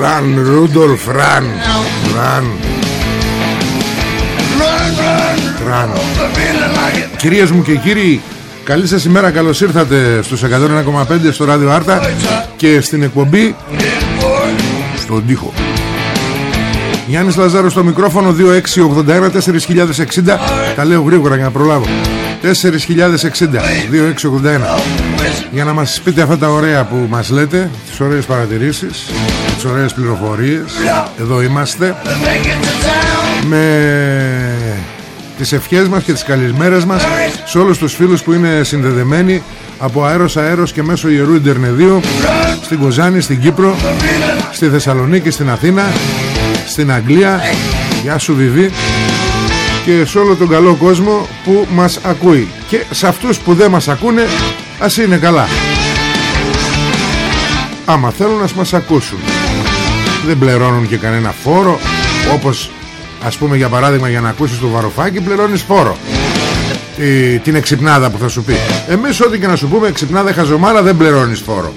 Ραν, Ρούντολφ, ραν, ραν. Ραν. Κυρίες μου και κύριοι, καλή σας ημέρα, καλώς ήρθατε στους 101,5 στο Ράδιο Άρτα και στην εκπομπή στον τοίχο. Γιάννης Λαζάρος στο μικρόφωνο 2681-4060 Τα λέω γρήγορα για να προλάβω 4060 2681 Για να μας πείτε αυτά τα ωραία που μας λέτε Τις ωραίες παρατηρήσεις Τις ωραίες πληροφορίες. Εδώ είμαστε. Με τις ευχές μας και τις καλησμέρες μας Σε όλους τους φίλους που είναι συνδεδεμένοι Από αέρος αέρος και μέσω Ιερού Ιντερνεδίου Στην Κοζάνη, στην Κύπρο Στη Θεσσαλονίκη, στην Αθήνα στην Αγγλία. Γεια σου Βιβί και σε όλο τον καλό κόσμο που μας ακούει. Και σε αυτούς που δεν μας ακούνε ας είναι καλά. Άμα θέλουν να μας ακούσουν. Δεν πληρώνουν και κανένα φόρο όπως ας πούμε για παράδειγμα για να ακούσεις το βαροφάκι πληρώνεις φόρο. Την εξυπνάδα που θα σου πει. Εμείς ό,τι και να σου πούμε εξυπνάδα χαζομάρα δεν πληρώνεις φόρο.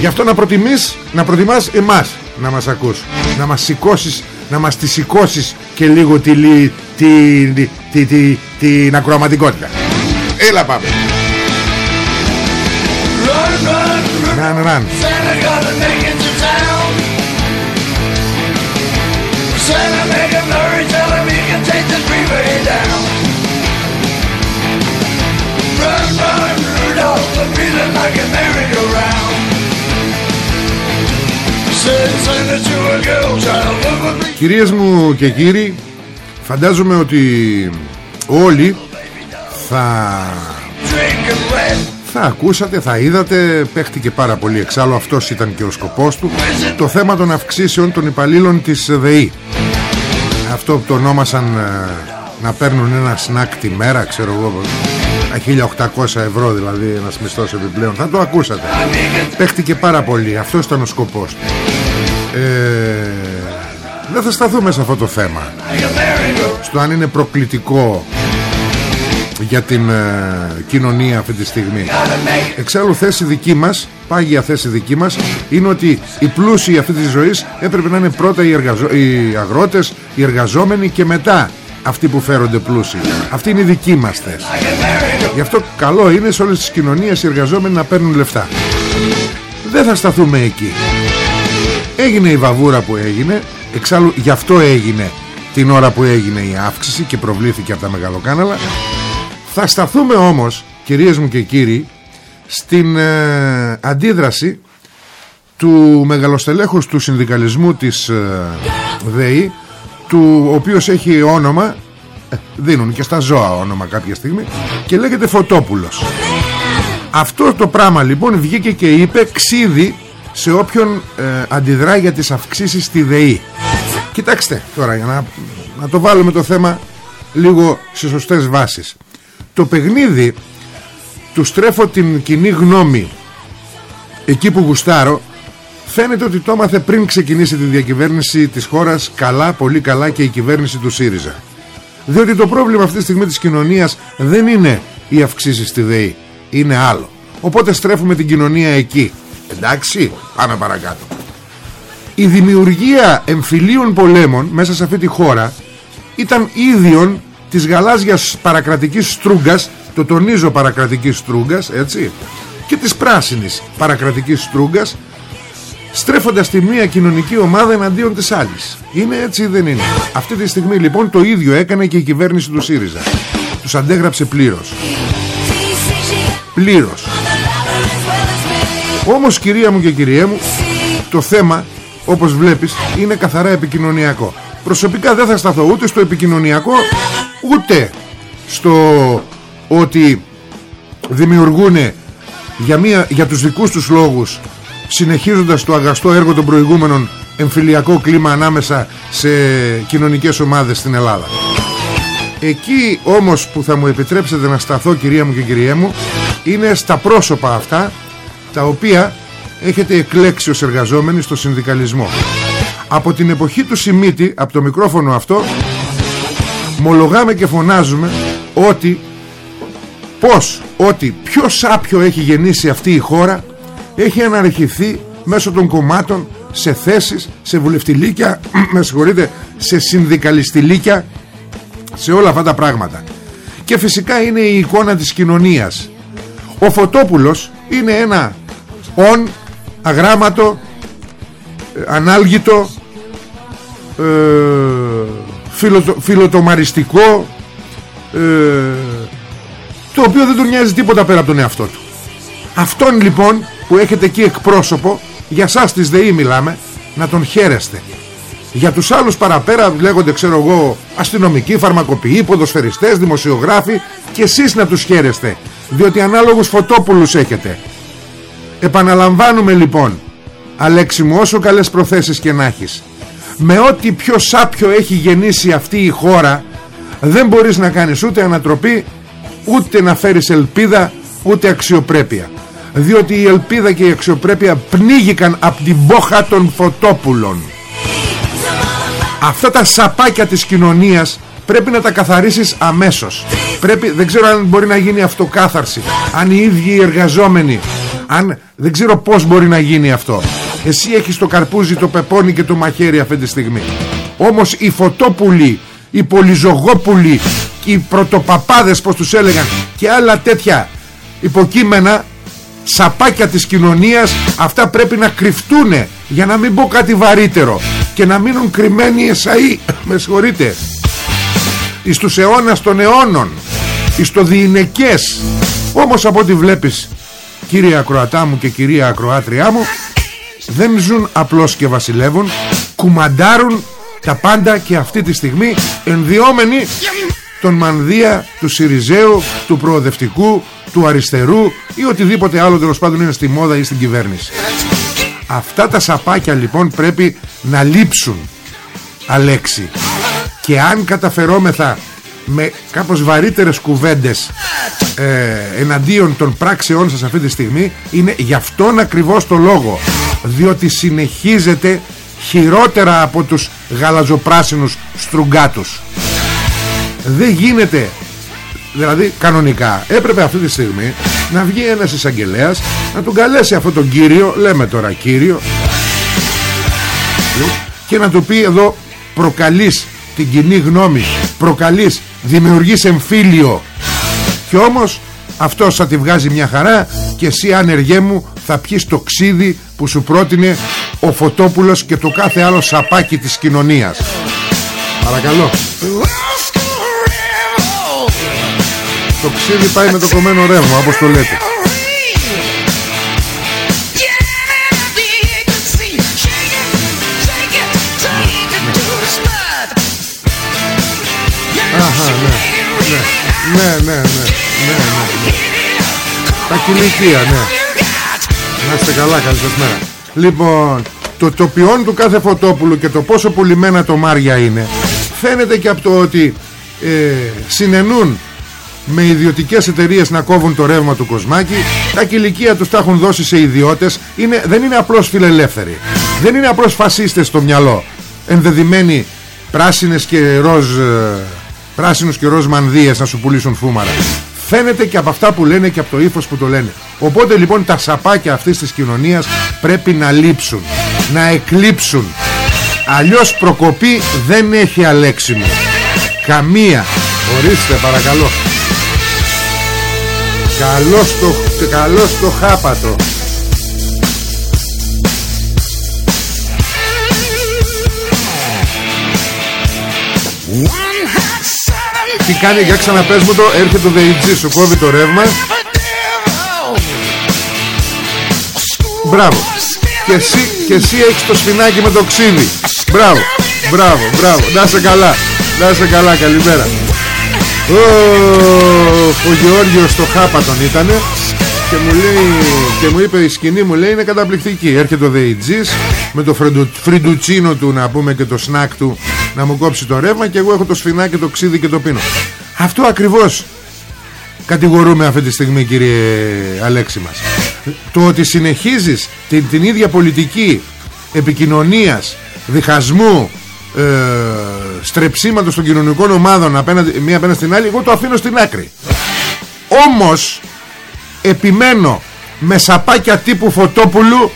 Γι' αυτό να προτιμείς να προτιμάς εμάς να μας ακούς να μας σηκώσεις να μας τη σηκώσεις και λίγο τη, τη, τη, τη, τη, την ακροαματικότητα έλα πάμε Run, run. Santa make a hurry, tell him he can take the freeway down. Run, run, Rudolph, I'm feeling like a merry-go-round. Κυρίες μου και κύριοι Φαντάζομαι ότι όλοι θα θα ακούσατε, θα είδατε. Παίχτηκε πάρα πολύ εξάλλου. Αυτός ήταν και ο σκοπός του. Το θέμα των αυξήσεων των υπαλλήλων της ΔΕΗ. Αυτό που το ονόμασαν ε, Να παίρνουν ένα σνακ τη μέρα Ξέρω εγώ 1800 ευρώ δηλαδή ένας μισθός επιπλέον. Θα το ακούσατε. Παίχτηκε πάρα πολύ. Αυτός ήταν ο σκοπός του. Ε, δεν θα σταθούμε σε αυτό το θέμα. Στο αν είναι προκλητικό για την ε, κοινωνία αυτή τη στιγμή. Εξάλλου θέση δική μας πάγια θέση δική μας είναι ότι οι πλούσιοι αυτή της ζωής έπρεπε να είναι πρώτα οι, εργαζο... οι αγρότες οι εργαζόμενοι και μετά αυτοί που φέρονται πλούσιοι. Αυτή είναι η δική μας θέση. Γι' αυτό καλό είναι σε όλες τις κοινωνίες οι εργαζόμενοι να παίρνουν λεφτά. Δεν θα σταθούμε εκεί Έγινε η βαβούρα που έγινε Εξάλλου γι' αυτό έγινε την ώρα που έγινε η αύξηση και προβλήθηκε από τα μεγαλοκάναλα. Θα σταθούμε όμως κυρίες μου και κύριοι Στην ε, αντίδραση του μεγαλοστελέχους του συνδικαλισμού της ε, ΔΕΗ του ο οποίος έχει όνομα ε, δίνουν και στα ζώα όνομα κάποια στιγμή και λέγεται Φωτόπουλος. Αυτό το πράγμα λοιπόν βγήκε και είπε ξύδι σε όποιον ε, αντιδρά για τις αυξήσεις στη ΔΕΗ Κοιτάξτε τώρα για να, να το βάλουμε το θέμα λίγο σε σωστές βάσεις Το παιχνίδι του στρέφω την κοινή γνώμη εκεί που γουστάρω Φαίνεται ότι το έμαθε πριν ξεκινήσει τη διακυβέρνηση της χώρας καλά, πολύ καλά και η κυβέρνηση του ΣΥΡΙΖΑ Διότι το πρόβλημα αυτή τη στιγμή της κοινωνίας δεν είναι οι αυξήσεις στη ΔΕΗ. Είναι άλλο. Οπότε στρέφουμε την κοινωνία εκεί. Εντάξει, πάμε παρακάτω. Η δημιουργία εμφυλίων πολέμων μέσα σε αυτή τη χώρα ήταν ίδιον της γαλάζιας παρακρατικής στρούγκας, το τονίζω παρακρατικής στρούγκας, έτσι, και της πράσινης παρακρατικής στρούγκας, στρέφοντας τη μία κοινωνική ομάδα εναντίον της άλλης. Είναι έτσι ή δεν είναι; Αυτή τη στιγμή λοιπόν το ίδιο έκανε και η κυβέρνηση του ΣΥΡΙΖΑ. Τους αντέγραψε πλήρως. Πλήρως. Όμως κυρία μου και κυρία μου, το θέμα όπως βλέπεις είναι καθαρά επικοινωνιακό. Προσωπικά δεν θα σταθώ ούτε στο επικοινωνιακό ούτε στο ότι δημιουργούν για, μια, για τους δικούς τους λόγους συνεχίζοντας το αγαστό έργο των προηγούμενων εμφυλιακό κλίμα ανάμεσα σε κοινωνικές ομάδες στην Ελλάδα. Εκεί όμως που θα μου επιτρέψετε να σταθώ κυρία μου και κυρία μου είναι στα πρόσωπα αυτά τα οποία έχετε εκλέξει ως εργαζόμενοι στο συνδικαλισμό. Από την εποχή του Σιμίτη, από το μικρόφωνο αυτό, μολογάμε και φωνάζουμε ότι πως, ότι πιο σάπιο έχει γεννήσει αυτή η χώρα έχει αναρχηθεί μέσω των κομμάτων σε θέσεις, σε βουλευτηλίκια, με συγχωρείτε, σε συνδικαλιστηλίκια, σε όλα αυτά τα πράγματα. Και φυσικά είναι η εικόνα της κοινωνίας. Ο Φωτόπουλος είναι ένα ον αγράμματο, ε, ανάλγητο, ε, φιλοτομαριστικό, ε, το οποίο δεν του νοιάζει τίποτα πέρα από τον εαυτό του. Αυτόν λοιπόν που έχετε εκεί εκπρόσωπο, για σας της ΔΕΗ μιλάμε, να τον χαίρεστε. Για τους άλλους παραπέρα λέγονται ξέρω εγώ αστυνομικοί, φαρμακοποιοί, ποδοσφαιριστές, δημοσιογράφοι και εσείς να τους χαίρεστε διότι ανάλογους φωτόπουλους έχετε. Επαναλαμβάνουμε λοιπόν Αλέξη μου όσο καλές προθέσεις και να έχεις με ό,τι πιο σάπιο έχει γεννήσει αυτή η χώρα δεν μπορείς να κάνεις ούτε ανατροπή ούτε να φέρεις ελπίδα ούτε αξιοπρέπεια διότι η ελπίδα και η αξιοπρέπεια πνίγηκαν από την μπόχα των φωτόπουλων αυτά τα σαπάκια της κοινωνίας πρέπει να τα καθαρίσεις αμέσως. Πρέπει, δεν ξέρω αν μπορεί να γίνει αυτοκάθαρση αν οι ίδιοι οι εργαζόμενοι αν, δεν ξέρω πως μπορεί να γίνει αυτό. Εσύ έχεις το καρπούζι, το πεπόνι και το μαχαίρι αυτή τη στιγμή. Όμως οι φωτόπουλοι οι πολυζωγόπουλοι οι πρωτοπαπάδες πως τους έλεγαν και άλλα τέτοια υποκείμενα σαπάκια της κοινωνίας αυτά πρέπει να κρυφτούν για να μην πω κάτι βαρύτερο και να μείνουν κρυμμένοι εσαΐ. Με συγχωρείτε. Εις τους αιώνας των αιώνων εις το διηνεκές. Όμως από ό,τι βλέπεις κύριε ακροατά μου και κυρία ακροάτριά μου δεν ζουν απλώς και βασιλεύουν κουμαντάρουν τα πάντα και αυτή τη στιγμή ενδιόμενοι τον μανδύα του Σιριζέου, του προοδευτικού, του αριστερού ή οτιδήποτε άλλο τέλος πάντων είναι στη μόδα ή στην κυβέρνηση. Αυτά τα σαπάκια λοιπόν πρέπει να λείψουν Αλέξη. Και αν καταφερόμεθα με κάπως βαρύτερες κουβέντες ε, εναντίον των πράξεών σας αυτή τη στιγμή είναι γι' αυτόν ακριβώς το λόγο. Διότι συνεχίζεται χειρότερα από τους γαλαζοπράσινους στρουγκάτους. Δεν γίνεται. Δηλαδή κανονικά έπρεπε αυτή τη στιγμή να βγει ένας εισαγγελέας να τον καλέσει αυτόν τον κύριο λέμε τώρα κύριο και να του πει εδώ προκαλείς την κοινή γνώμη προκαλείς δημιουργείς εμφύλιο και όμως αυτός θα τη βγάζει μια χαρά και εσύ άνεργέ μου θα πιεις το ξύδι που σου πρότεινε ο Φωτόπουλος και το κάθε άλλο σαπάκι της κοινωνίας. Παρακαλώ το ξύδι πάει με το κομμένο ρεύμα όπως το λέτε Αχα, ναι, ναι, ναι, ναι, ναι, ναι, ναι. Τα κηλικία, ναι. Να είστε καλά, καλή σας μέρα. Λοιπόν, το τοπιόν του κάθε φωτόπουλου και το πόσο πουλημένα το Μάρια είναι φαίνεται και από το ότι ε, συνενούν με ιδιωτικές εταιρείες να κόβουν το ρεύμα του Κοσμάκη τα κηλικία τους τα έχουν δώσει σε ιδιώτες είναι, δεν είναι απλώς φιλελεύθεροι. Δεν είναι απλώς φασίστες στο μυαλό. Ενδεδειμένοι πράσινες και ροζ ε, πράσινους και ροζ μανδύες να σου πουλήσουν φούμαρα. Φαίνεται και από αυτά που λένε και από το ύφος που το λένε. Οπότε λοιπόν τα σαπάκια αυτής της κοινωνίας πρέπει να λείψουν να εκλείψουν. Αλλιώς προκοπή δεν έχει αλέξιμο. Καμία ορίστε παρακαλώ. Καλώς το, καλώς το χάπατο. Τι κάνει για ξαναπες μου το Έρχεται το ΔΕΙΤΖΙ σου κόβει το ρεύμα. Μπράβο. Και εσύ, και εσύ έχεις το σφινάκι με το ξύδι. Μπράβο Μπράβο μπράβο. Να σε καλά Να σε καλά καλημέρα Ο, ο Γεώργιος στο Χάπατον ήτανε και μου, λέει, και μου είπε η σκηνή μου λέει είναι καταπληκτική Έρχεται ο ΔΕΙΤΖΙΣ με το φριντουτσίνο του να πούμε και το σνακ του να μου κόψει το ρεύμα και εγώ έχω το σφινάκι, το ξύδι και το πίνω. Αυτό ακριβώς κατηγορούμε αυτή τη στιγμή κύριε Αλέξη μας. Το ότι συνεχίζεις την, την ίδια πολιτική επικοινωνίας, διχασμού, ε, στρεψίματος των κοινωνικών ομάδων απέναντι, μία απέναντι στην άλλη, εγώ το αφήνω στην άκρη. Όμως επιμένω με σαπάκια τύπου Φωτόπουλου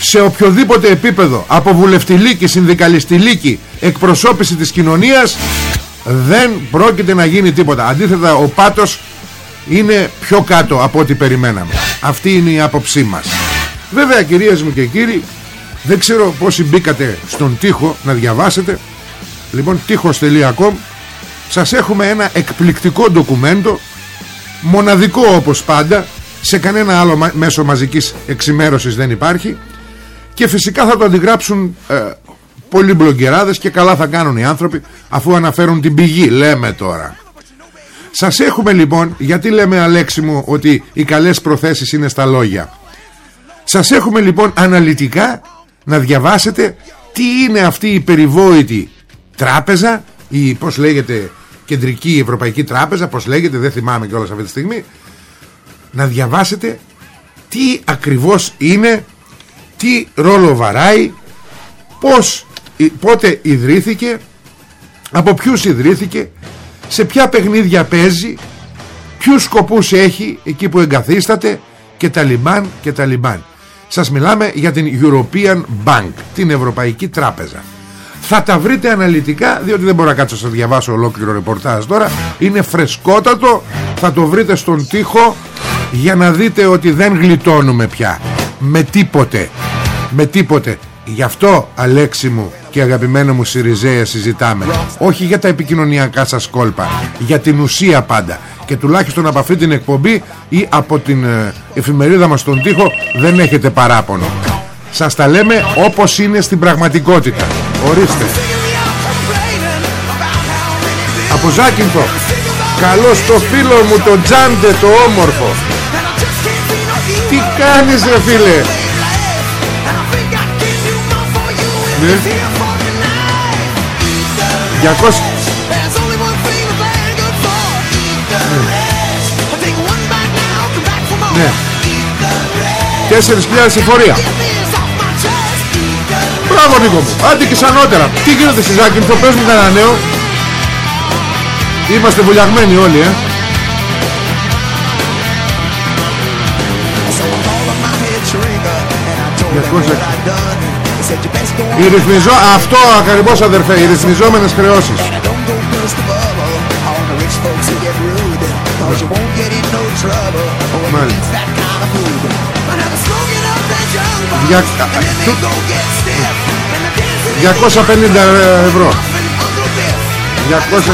σε οποιοδήποτε επίπεδο από βουλευτηλίκη, συνδικαλιστηλίκη εκπροσώπηση της κοινωνίας δεν πρόκειται να γίνει τίποτα. Αντίθετα ο πάτος είναι πιο κάτω από ό,τι περιμέναμε. Αυτή είναι η άποψή μας. Βέβαια κυρίες μου και κύριοι δεν ξέρω πόσοι μπήκατε στον τοίχο να διαβάσετε. Λοιπόν τείχος.com σας έχουμε ένα εκπληκτικό ντοκουμέντο μοναδικό όπως πάντα. Σε κανένα άλλο μέσο μαζικής εξημέρωσης δεν υπάρχει. Και φυσικά θα το αντιγράψουν ε, πολλοί μπλογκεράδες και καλά θα κάνουν οι άνθρωποι αφού αναφέρουν την πηγή. Λέμε τώρα. Σας έχουμε λοιπόν γιατί λέμε Αλέξη μου ότι οι καλές προθέσεις είναι στα λόγια. Σας έχουμε λοιπόν αναλυτικά να διαβάσετε τι είναι αυτή η περιβόητη τράπεζα ή πως λέγεται κεντρική ευρωπαϊκή τράπεζα πως λέγεται δεν θυμάμαι κιόλας αυτή τη στιγμή. Να διαβάσετε τι ακριβώς είναι τι ρόλο βαράει πως, πότε ιδρύθηκε από ποιους ιδρύθηκε σε ποια παιχνίδια παίζει ποιους σκοπούς έχει εκεί που εγκαθίσταται και τα λιμάν και τα λιμάν σας μιλάμε για την European Bank την Ευρωπαϊκή Τράπεζα. Θα τα βρείτε αναλυτικά διότι δεν μπορώ να κάτσω να σας διαβάσω ολόκληρο ρεπορτάζ τώρα. Είναι φρεσκότατο. Θα το βρείτε στον τοίχο για να δείτε ότι δεν γλιτώνουμε πια. Με τίποτε. Με τίποτε. Γι' αυτό Αλέξη μου και αγαπημένο μου Σιριζέα συζητάμε. Όχι για τα επικοινωνιακά σας κόλπα. Για την ουσία πάντα και τουλάχιστον από αυτή την εκπομπή ή από την ε, εφημερίδα μας στον τοίχο δεν έχετε παράπονο. Σας τα λέμε όπως είναι στην πραγματικότητα. Ορίστε. Από Ζάκυνθο καλώς το φίλο μου το Τζάντε το όμορφο. Τι κάνεις ρε φίλε; Ναι. 200 Ναι. 4.000 εφορία Μπράβο Νίκο μου. Άντε και σανότερα. Τι γίνεται στη Ζάκη Θα πες μου κανένα νέο; Είμαστε βουλιαγμένοι όλοι ε. Οι ρυθμιζό... Αυτό ακριβώς αδερφέ Οι ρυθμιζόμενες χρεώσεις Μάλιστα 250 ευρώ. 200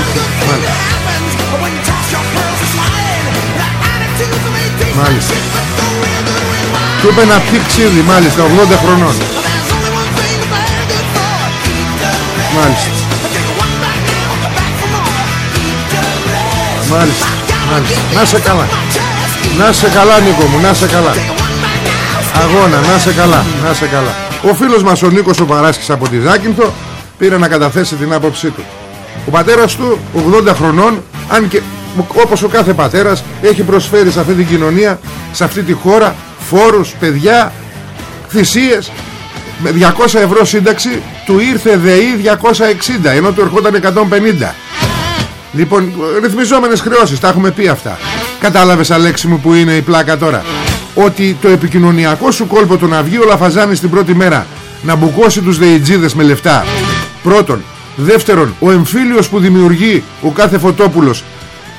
Μάλιστα. Του είπε να πιει ξύδι μάλιστα 80 χρονών. Μάλιστα. Μάλιστα Μάλιστα. Να σε καλά Να σε καλά Νίκο μου Να σε καλά. Αγώνα Να σε καλά Να σε καλά. Ο φίλος μας ο Νίκος ο Παράσκης από τη Ζάκυνθο Πήρε να καταθέσει την άποψή του. Ο πατέρας του 80 χρονών Αν και όπως ο κάθε πατέρας Έχει προσφέρει σε αυτή την κοινωνία Σε αυτή τη χώρα Φόρους, παιδιά Θυσίες. Με 200 ευρώ σύνταξη του ήρθε ΔΕΗ 260 ενώ του ερχόταν 150 Λοιπόν ρυθμιζόμενες χρεώσεις Τα έχουμε πει αυτά Κατάλαβες Αλέξη μου που είναι η πλάκα τώρα; Ότι το επικοινωνιακό σου κόλπο Το να βγει ο Λαφαζάνης την πρώτη μέρα Να μπουκώσει τους δεϊτζίδες με λεφτά. Πρώτον. Δεύτερον ο εμφύλιος που δημιουργεί Ο κάθε Φωτόπουλος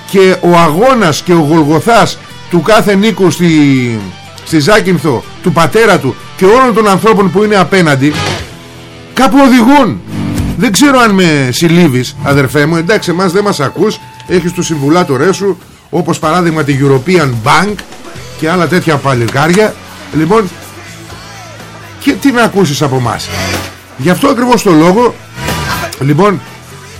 Και ο αγώνας και ο Γολγοθάς Του κάθε Νίκου στη, στη Ζάκυνθο Του πατέρα του Και όλων των ανθρώπων που είναι απέναντι Κάπου οδηγούν. Δεν ξέρω αν με συλλήβεις αδερφέ μου. Εντάξει εμάς δεν μας ακούς. Έχεις του συμβουλάτορές σου Όπως παράδειγμα τη European Bank Και άλλα τέτοια παλικάρια. Λοιπόν Και τι να ακούσεις από μας Γι' αυτό ακριβώς το λόγο Λοιπόν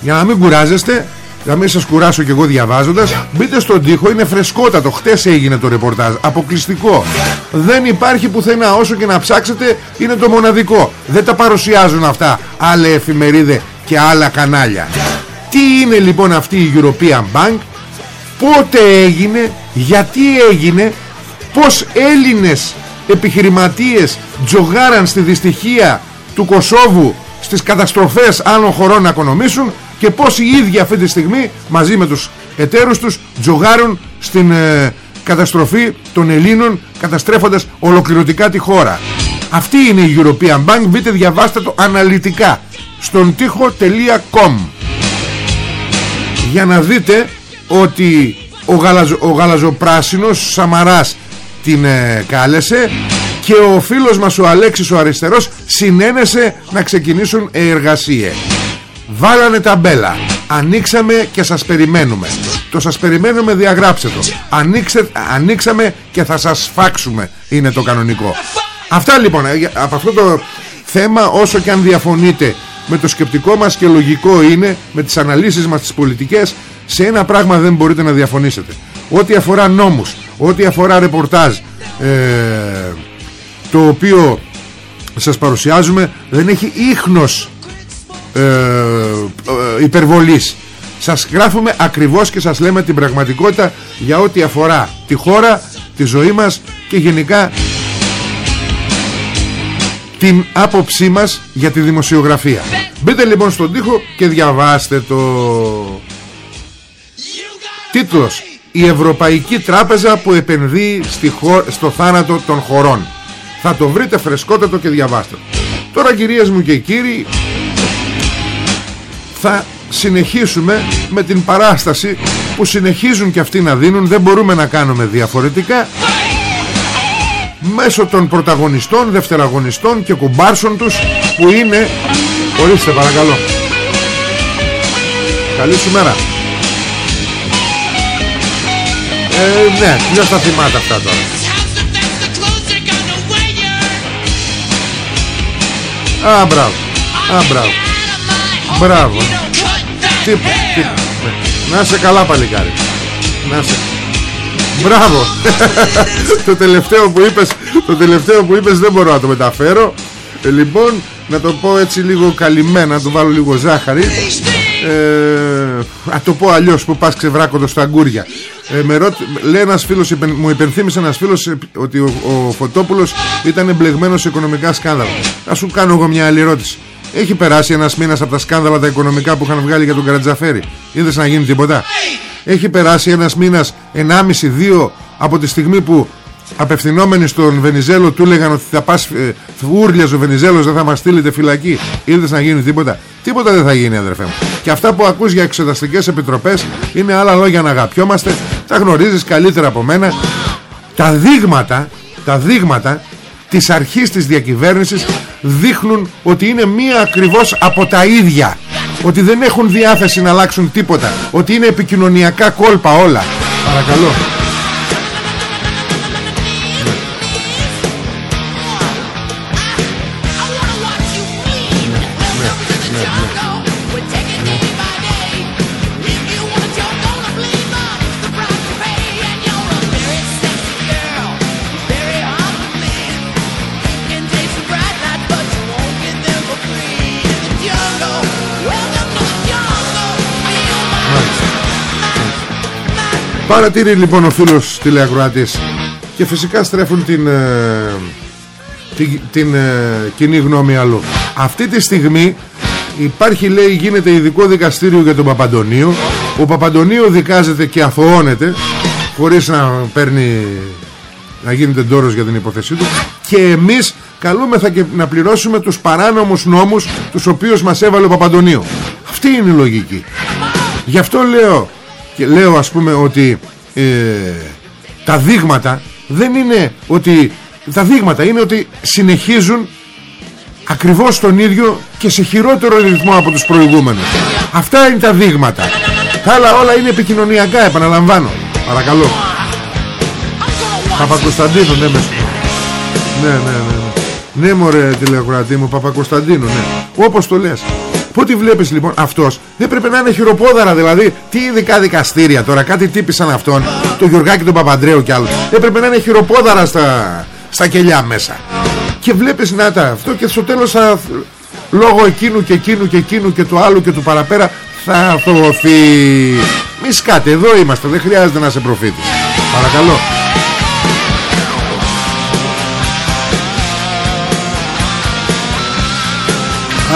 για να μην κουράζεστε να μην σας κουράσω κι εγώ διαβάζοντας Μπείτε στον τοίχο είναι φρεσκότατο. Χτες έγινε το ρεπορτάζ. Αποκλειστικό. Δεν υπάρχει πουθενά. Όσο και να ψάξετε Είναι το μοναδικό. Δεν τα παρουσιάζουν αυτά Άλλε εφημερίδε και άλλα κανάλια. Τι είναι λοιπόν αυτή η European Bank; Πότε έγινε Γιατί έγινε Πως Έλληνες επιχειρηματίες Τζογάραν στη δυστυχία του Κωσόβου Στις καταστροφές άλλων χωρών να οικονομήσουν και πως οι ίδιοι αυτή τη στιγμή μαζί με τους εταίρους τους τζογάρουν στην ε, καταστροφή των Ελλήνων καταστρέφοντας ολοκληρωτικά τη χώρα. Αυτή είναι η European Bank, μπείτε διαβάστε το αναλυτικά στον τοίχο.com για να δείτε ότι ο, γαλαζο, ο γαλαζοπράσινος Σαμαράς την ε, κάλεσε και ο φίλος μας ο Αλέξης ο Αριστερός συνένεσε να ξεκινήσουν εργασίες. Βάλανε ταμπέλα. Ανοίξαμε και σας περιμένουμε. Το σας περιμένουμε διαγράψτε το. Ανοίξε, Ανοίξαμε και θα σας φάξουμε Είναι το κανονικό. Αυτά λοιπόν ε, Από αυτό το θέμα όσο και αν διαφωνείτε Με το σκεπτικό μας και λογικό είναι Με τις αναλύσεις μας τις πολιτικές Σε ένα πράγμα δεν μπορείτε να διαφωνήσετε. Ό,τι αφορά νόμους Ό,τι αφορά ρεπορτάζ ε, Το οποίο σας παρουσιάζουμε Δεν έχει ίχνος ε, ε, υπερβολής. Σας γράφουμε ακριβώς και σας λέμε την πραγματικότητα για ό,τι αφορά τη χώρα, τη ζωή μας και γενικά την άποψή μας για τη δημοσιογραφία. Μπείτε λοιπόν στον τοίχο και διαβάστε το τίτλος «Η Ευρωπαϊκή Τράπεζα που επενδύει στη στο θάνατο των χωρών». Θα το βρείτε φρεσκότατο και διαβάστε. Τώρα κυρίες μου και κύριοι θα συνεχίσουμε με την παράσταση που συνεχίζουν και αυτοί να δίνουν δεν μπορούμε να κάνουμε διαφορετικά μέσω των πρωταγωνιστών, δευτεραγωνιστών και κουμπάρσων τους που είναι ορίστε παρακαλώ καλή σου μέρα ε, ναι, ποιος θα θυμάται αυτά τώρα; Α, μπράβο Α, μπράβο. Μπράβο. Τίποτα Να σε καλά παλικάρι. Να σε Μπράβο. Το τελευταίο που είπες Το τελευταίο που είπες δεν μπορώ να το μεταφέρω. Ε, Λοιπόν να το πω έτσι λίγο καλυμμένα Να το βάλω λίγο ζάχαρη ε, Α το πω αλλιώς που πας ξεβράκοντας στα αγκούρια ε, με ρώτ, λέει ένας φίλος, μου υπενθύμισε ένας φίλος ε, ότι ο, ο Φωτόπουλος ήταν εμπλεγμένος σε οικονομικά σκάνδαλα. Θα σου κάνω εγώ μια άλλη ερώτηση. Έχει περάσει ένας μήνας από τα σκάνδαλα τα οικονομικά που είχαν βγάλει για τον Καρατζαφέρη. Είδες να γίνει τίποτα; Έχει περάσει ένας μήνας, ενάμιση, δύο από τη στιγμή που απευθυνόμενοι στον Βενιζέλο του έλεγαν ότι θα πας ε, ο Βενιζέλος δεν θα μας στείλετε φυλακή. Είδες να γίνει τίποτα; Τίποτα δεν θα γίνει αδερφέ μου. Και αυτά που ακούς για εξεταστικές επιτροπές είναι άλλα λόγια να αγαπιόμαστε. Τα γνωρίζεις καλύτερα από μένα. Τα δείγματα, τα δείγματα της αρχής της διακυβέρνησης δείχνουν ότι είναι μία ακριβώς από τα ίδια ότι δεν έχουν διάθεση να αλλάξουν τίποτα ότι είναι επικοινωνιακά κόλπα όλα παρακαλώ Παρατήρει λοιπόν ο φίλος τηλεακροατής και φυσικά στρέφουν την, ε, την, την ε, κοινή γνώμη αλλού. Αυτή τη στιγμή υπάρχει λέει γίνεται ειδικό δικαστήριο για τον Παπαντονίου ο Παπαντονίου δικάζεται και αθωώνεται χωρίς να παίρνει να γίνεται ντόρος για την υπόθεσή του. Και εμείς καλούμεθα και να πληρώσουμε τους παράνομους νόμους τους οποίους μας έβαλε ο Παπαντονίου. Αυτή είναι η λογική. Γι' αυτό λέω και λέω ας πούμε ότι ε, τα δείγματα δεν είναι ότι τα δείγματα είναι ότι συνεχίζουν ακριβώς τον ίδιο και σε χειρότερο ρυθμό από τους προηγούμενους. Αυτά είναι τα δείγματα. Τα άλλα όλα είναι επικοινωνιακά επαναλαμβάνω. Παρακαλώ. Παπακοσταντίνο ναι μες. Ναι ναι ναι ναι, ναι μωρέ τηλεοκρατή μου Παπακοσταντίνο ναι. Όπως το λες. Πότε βλέπεις λοιπόν αυτός; Δεν πρέπει να είναι χειροπόδαρα δηλαδή. Τι ειδικά δικαστήρια τώρα κάτι τύπη σαν αυτόν το Γιωργάκη τον Παπαντρέου κι άλλο έπρεπε να είναι χειροπόδαρα στα, στα κελιά μέσα και βλέπεις να τα αυτό και στο τέλος θα, λόγω εκείνου και εκείνου και εκείνου και του άλλου και του παραπέρα θα αθωωωθεί μη σκάτε εδώ είμαστε δεν χρειάζεται να είσαι προφήτης παρακαλώ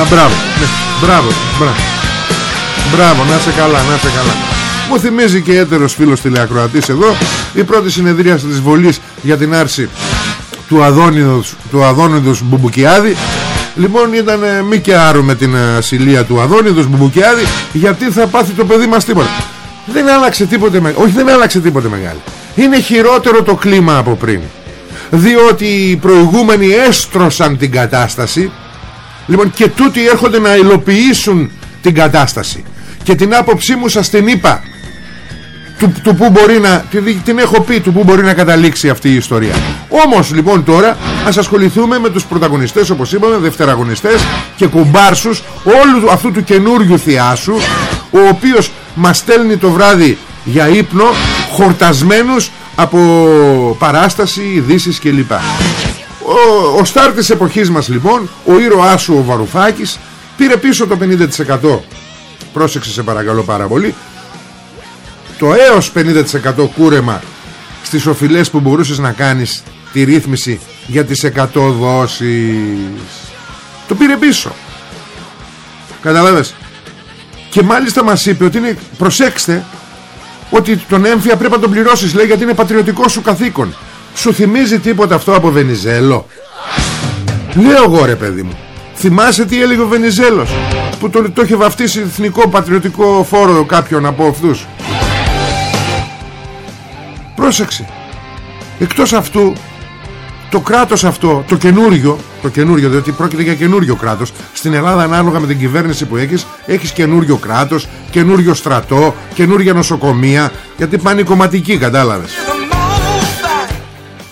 Α, μπράβο, ναι, μπράβο, μπράβο. Μπράβο, να σε καλά, να σε καλά. Μου θυμίζει και έτερος φίλος τηλεακροατής εδώ η πρώτη συνεδρία της Βολής για την άρση του Αδόνιδος, του Αδόνιδος Μπουμπουκιάδη Λοιπόν ήταν ε, μη και άρουμε την ε, ασυλία του Αδόνιδος Μπουμπουκιάδη γιατί θα πάθει το παιδί μας τίποτα. Δεν άλλαξε τίποτε μεγάλο. Όχι δεν άλλαξε τίποτε μεγάλο. Είναι χειρότερο το κλίμα από πριν. Διότι οι προηγούμενοι έστρωσαν την κατάσταση Λοιπόν και τούτοι έρχονται να υλοποιήσουν την κατάσταση Και την άποψή μου σας την είπα του, του που μπορεί να την έχω πει του που μπορεί να καταλήξει αυτή η ιστορία. Όμως λοιπόν τώρα ας ασχοληθούμε με τους πρωταγωνιστές όπως είπαμε δευτεραγωνιστές και κουμπάρσους όλου αυτού του καινούριου θειάσου ο οποίος μας στέλνει το βράδυ για ύπνο χορτασμένους από παράσταση, ειδήσεις κλπ. Ο, ο στάρ της εποχής μας λοιπόν Ο ήρωάς σου ο Βαρουφάκης Πήρε πίσω το 50% Πρόσεξε σε παρακαλώ πάρα πολύ Το έως 50% κούρεμα Στις οφειλές που μπορούσες να κάνεις Τη ρύθμιση για τις 100 δόσεις. Το πήρε πίσω. Καταλάβες; Και μάλιστα μας είπε ότι είναι Προσέξτε Ότι τον έμφυα πρέπει να τον πληρώσεις Λέει γιατί είναι πατριωτικός σου καθήκον. Σου θυμίζει τίποτα αυτό από Βενιζέλο; Λέω εγώ ρε παιδί μου Θυμάσαι τι έλεγε ο Βενιζέλος Που το, το είχε βαφτίσει εθνικό πατριωτικό φόρο κάποιον από αυτούς; Πρόσεξε. Εκτός αυτού το κράτος αυτό, το καινούριο, το καινούριο, διότι πρόκειται για καινούριο κράτος. Στην Ελλάδα, ανάλογα με την κυβέρνηση που έχεις, έχεις καινούριο κράτος, καινούριο στρατό, καινούρια νοσοκομεία, γιατί πάνε οι κομματικοί, κατάλαβες.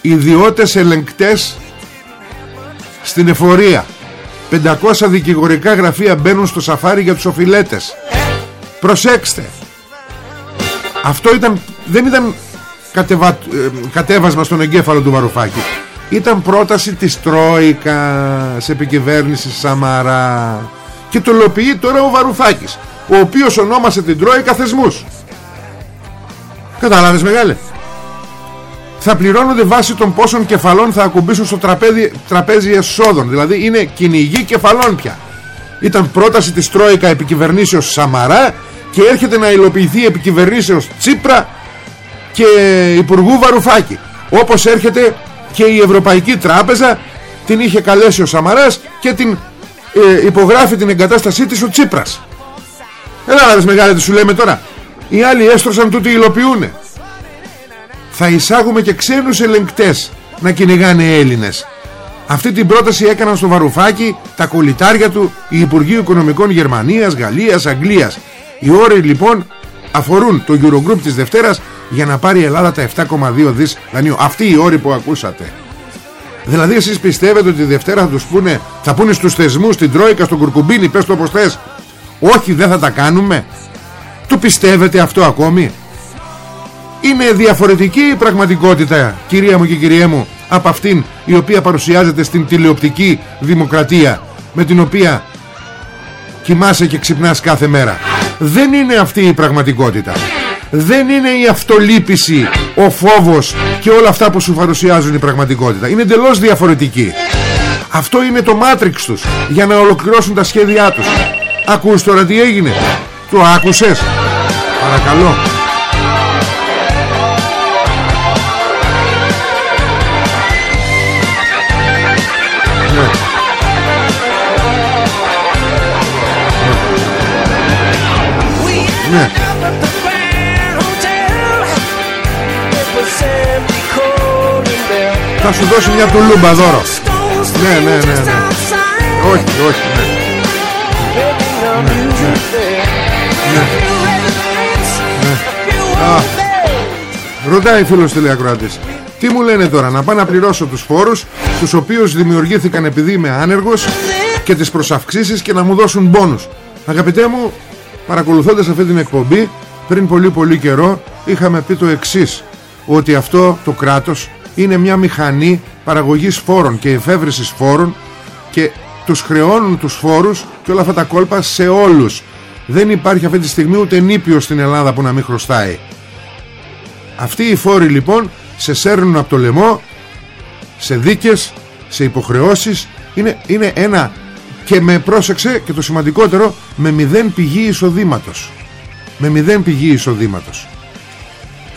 Ιδιώτες ελεγκτές στην εφορία. 500 δικηγορικά γραφεία μπαίνουν στο σαφάρι για τους οφειλέτες. Προσέξτε. Αυτό ήταν, δεν ήταν κατεβα, ε, κατέβασμα στον εγκέφαλο του Βαρουφάκη ήταν πρόταση της Τρόικα σε επικυβέρνηση Σαμαρά και το υλοποιεί τώρα ο Βαρουφάκης ο οποίος ονόμασε την Τρόικα θεσμούς Κατάλαβες μεγάλε; Θα πληρώνονται βάσει των πόσων κεφαλών θα ακουμπήσουν στο τραπέζι, τραπέζι εσόδων. Δηλαδή είναι κυνηγή κεφαλών πια. Ήταν πρόταση της Τρόικα επικυβερνήσεως Σαμαρά και έρχεται να υλοποιηθεί επικυβερνήσεως Τσίπρα και Υπουργού Βαρουφάκη. Όπως έρχεται και η Ευρωπαϊκή Τράπεζα την είχε καλέσει ο Σαμαράς και την ε, υπογράφει την εγκατάστασή της ο Τσίπρας. Έλα ρε μεγάλε τι σου λέμε τώρα. Οι άλλοι έστρωσαν τούτοι υλοποιούνε θα εισάγουμε και ξένους ελεγκτές να κυνηγάνε Έλληνες αυτή την πρόταση έκαναν στο Βαρουφάκι τα κολλητάρια του οι Υπουργοί Οικονομικών Γερμανίας, Γαλλίας, Αγγλίας οι όροι λοιπόν αφορούν το Eurogroup της Δευτέρας για να πάρει η Ελλάδα τα 7,2 δις δανείου. Αυτοί οι όροι που ακούσατε. Δηλαδή εσείς πιστεύετε ότι τη Δευτέρα θα τους πούνε θα πούνε στους θεσμούς, στην Τρόικα, στον Κουρκουμπίνι πες το όπως θες. Όχι δεν θα τα κάνουμε. Το πιστεύετε αυτό ακόμη; Είναι διαφορετική η πραγματικότητα κυρία μου και κυρία μου από αυτήν η οποία παρουσιάζεται στην τηλεοπτική δημοκρατία με την οποία κοιμάσαι και ξυπνάς κάθε μέρα. Δεν είναι αυτή η πραγματικότητα δεν είναι η αυτολύπηση ο φόβος και όλα αυτά που σου παρουσιάζουν η πραγματικότητα. Είναι εντελώς διαφορετική. Αυτό είναι το μάτριξ τους για να ολοκληρώσουν τα σχέδιά τους. Ακούς τώρα τι έγινε. Το άκουσες; Παρακαλώ. Ναι. Ναι. Θα σου δώσει μια τουλούμπα δώρο Ναι, ναι, ναι, ναι. Όχι, όχι, ναι. Ναι, ναι. Ναι. Α. Ρωτάει φίλος τηλεακροατής Τι μου λένε τώρα να πάω να πληρώσω τους φόρους Τους οποίους δημιουργήθηκαν επειδή είμαι άνεργος Και τις προσαυξήσεις και να μου δώσουν μπόνους Αγαπητέ μου Παρακολουθώντας αυτή την εκπομπή Πριν πολύ πολύ καιρό Είχαμε πει το εξής Ότι αυτό το κράτος είναι μια μηχανή παραγωγής φόρων και εφεύρεσης φόρων και τους χρεώνουν τους φόρους και όλα αυτά τα κόλπα σε όλους. Δεν υπάρχει αυτή τη στιγμή ούτε νήπιο στην Ελλάδα που να μην χρωστάει. Αυτοί οι φόροι λοιπόν σε σέρνουν από το λαιμό σε δίκες, σε υποχρεώσεις είναι, είναι ένα και με πρόσεξε και το σημαντικότερο με μηδέν πηγή εισοδήματος με μηδέν πηγή εισοδήματος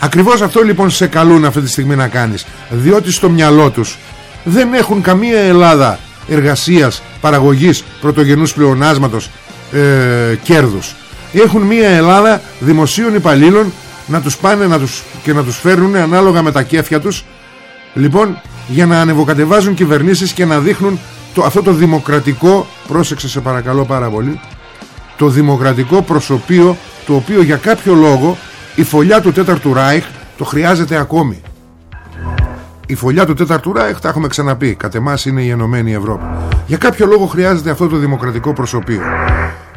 Ακριβώς αυτό λοιπόν σε καλούν αυτή τη στιγμή να κάνεις. Διότι στο μυαλό τους δεν έχουν καμία Ελλάδα εργασίας, παραγωγής, πρωτογενούς πλεονάσματος, ε, κέρδους. Έχουν μια Ελλάδα δημοσίων υπαλλήλων να τους πάνε να τους, και να τους φέρνουν ανάλογα με τα κέφια τους Λοιπόν για να ανεβοκατεβάζουν κυβερνήσεις και να δείχνουν το, αυτό το δημοκρατικό πρόσεξε σε παρακαλώ πάρα πολύ το δημοκρατικό προσωπείο το οποίο για κάποιο λόγο η φωλιά του τέταρτου Ράιχ το χρειάζεται ακόμη. Η φωλιά του τέταρτου Ράιχ τα έχουμε ξαναπεί. Κατ' εμάς είναι η Ενωμένη Ευρώπη. Για κάποιο λόγο χρειάζεται αυτό το δημοκρατικό προσωπείο.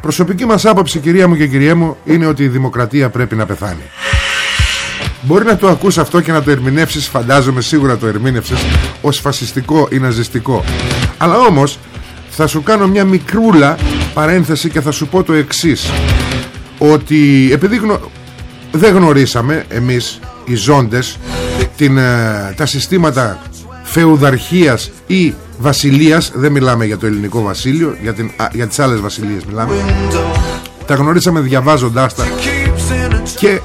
Προσωπική μας άποψη κυρία μου και κυρία μου είναι ότι η δημοκρατία πρέπει να πεθάνει. Μπορεί να το ακούς αυτό και να το ερμηνεύσεις Φαντάζομαι σίγουρα το ερμήνευσες Ως φασιστικό ή ναζιστικό Αλλά όμως θα σου κάνω μια μικρούλα παρένθεση Και θα σου πω το εξής Ότι επειδή γνω δεν γνωρίσαμε εμείς οι ζώντες την, ε, τα συστήματα φεουδαρχίας ή βασιλείας. Δεν μιλάμε για το ελληνικό βασίλειο για, την, για τις άλλες βασιλείες μιλάμε. Τα γνωρίσαμε διαβάζοντάς τα. Και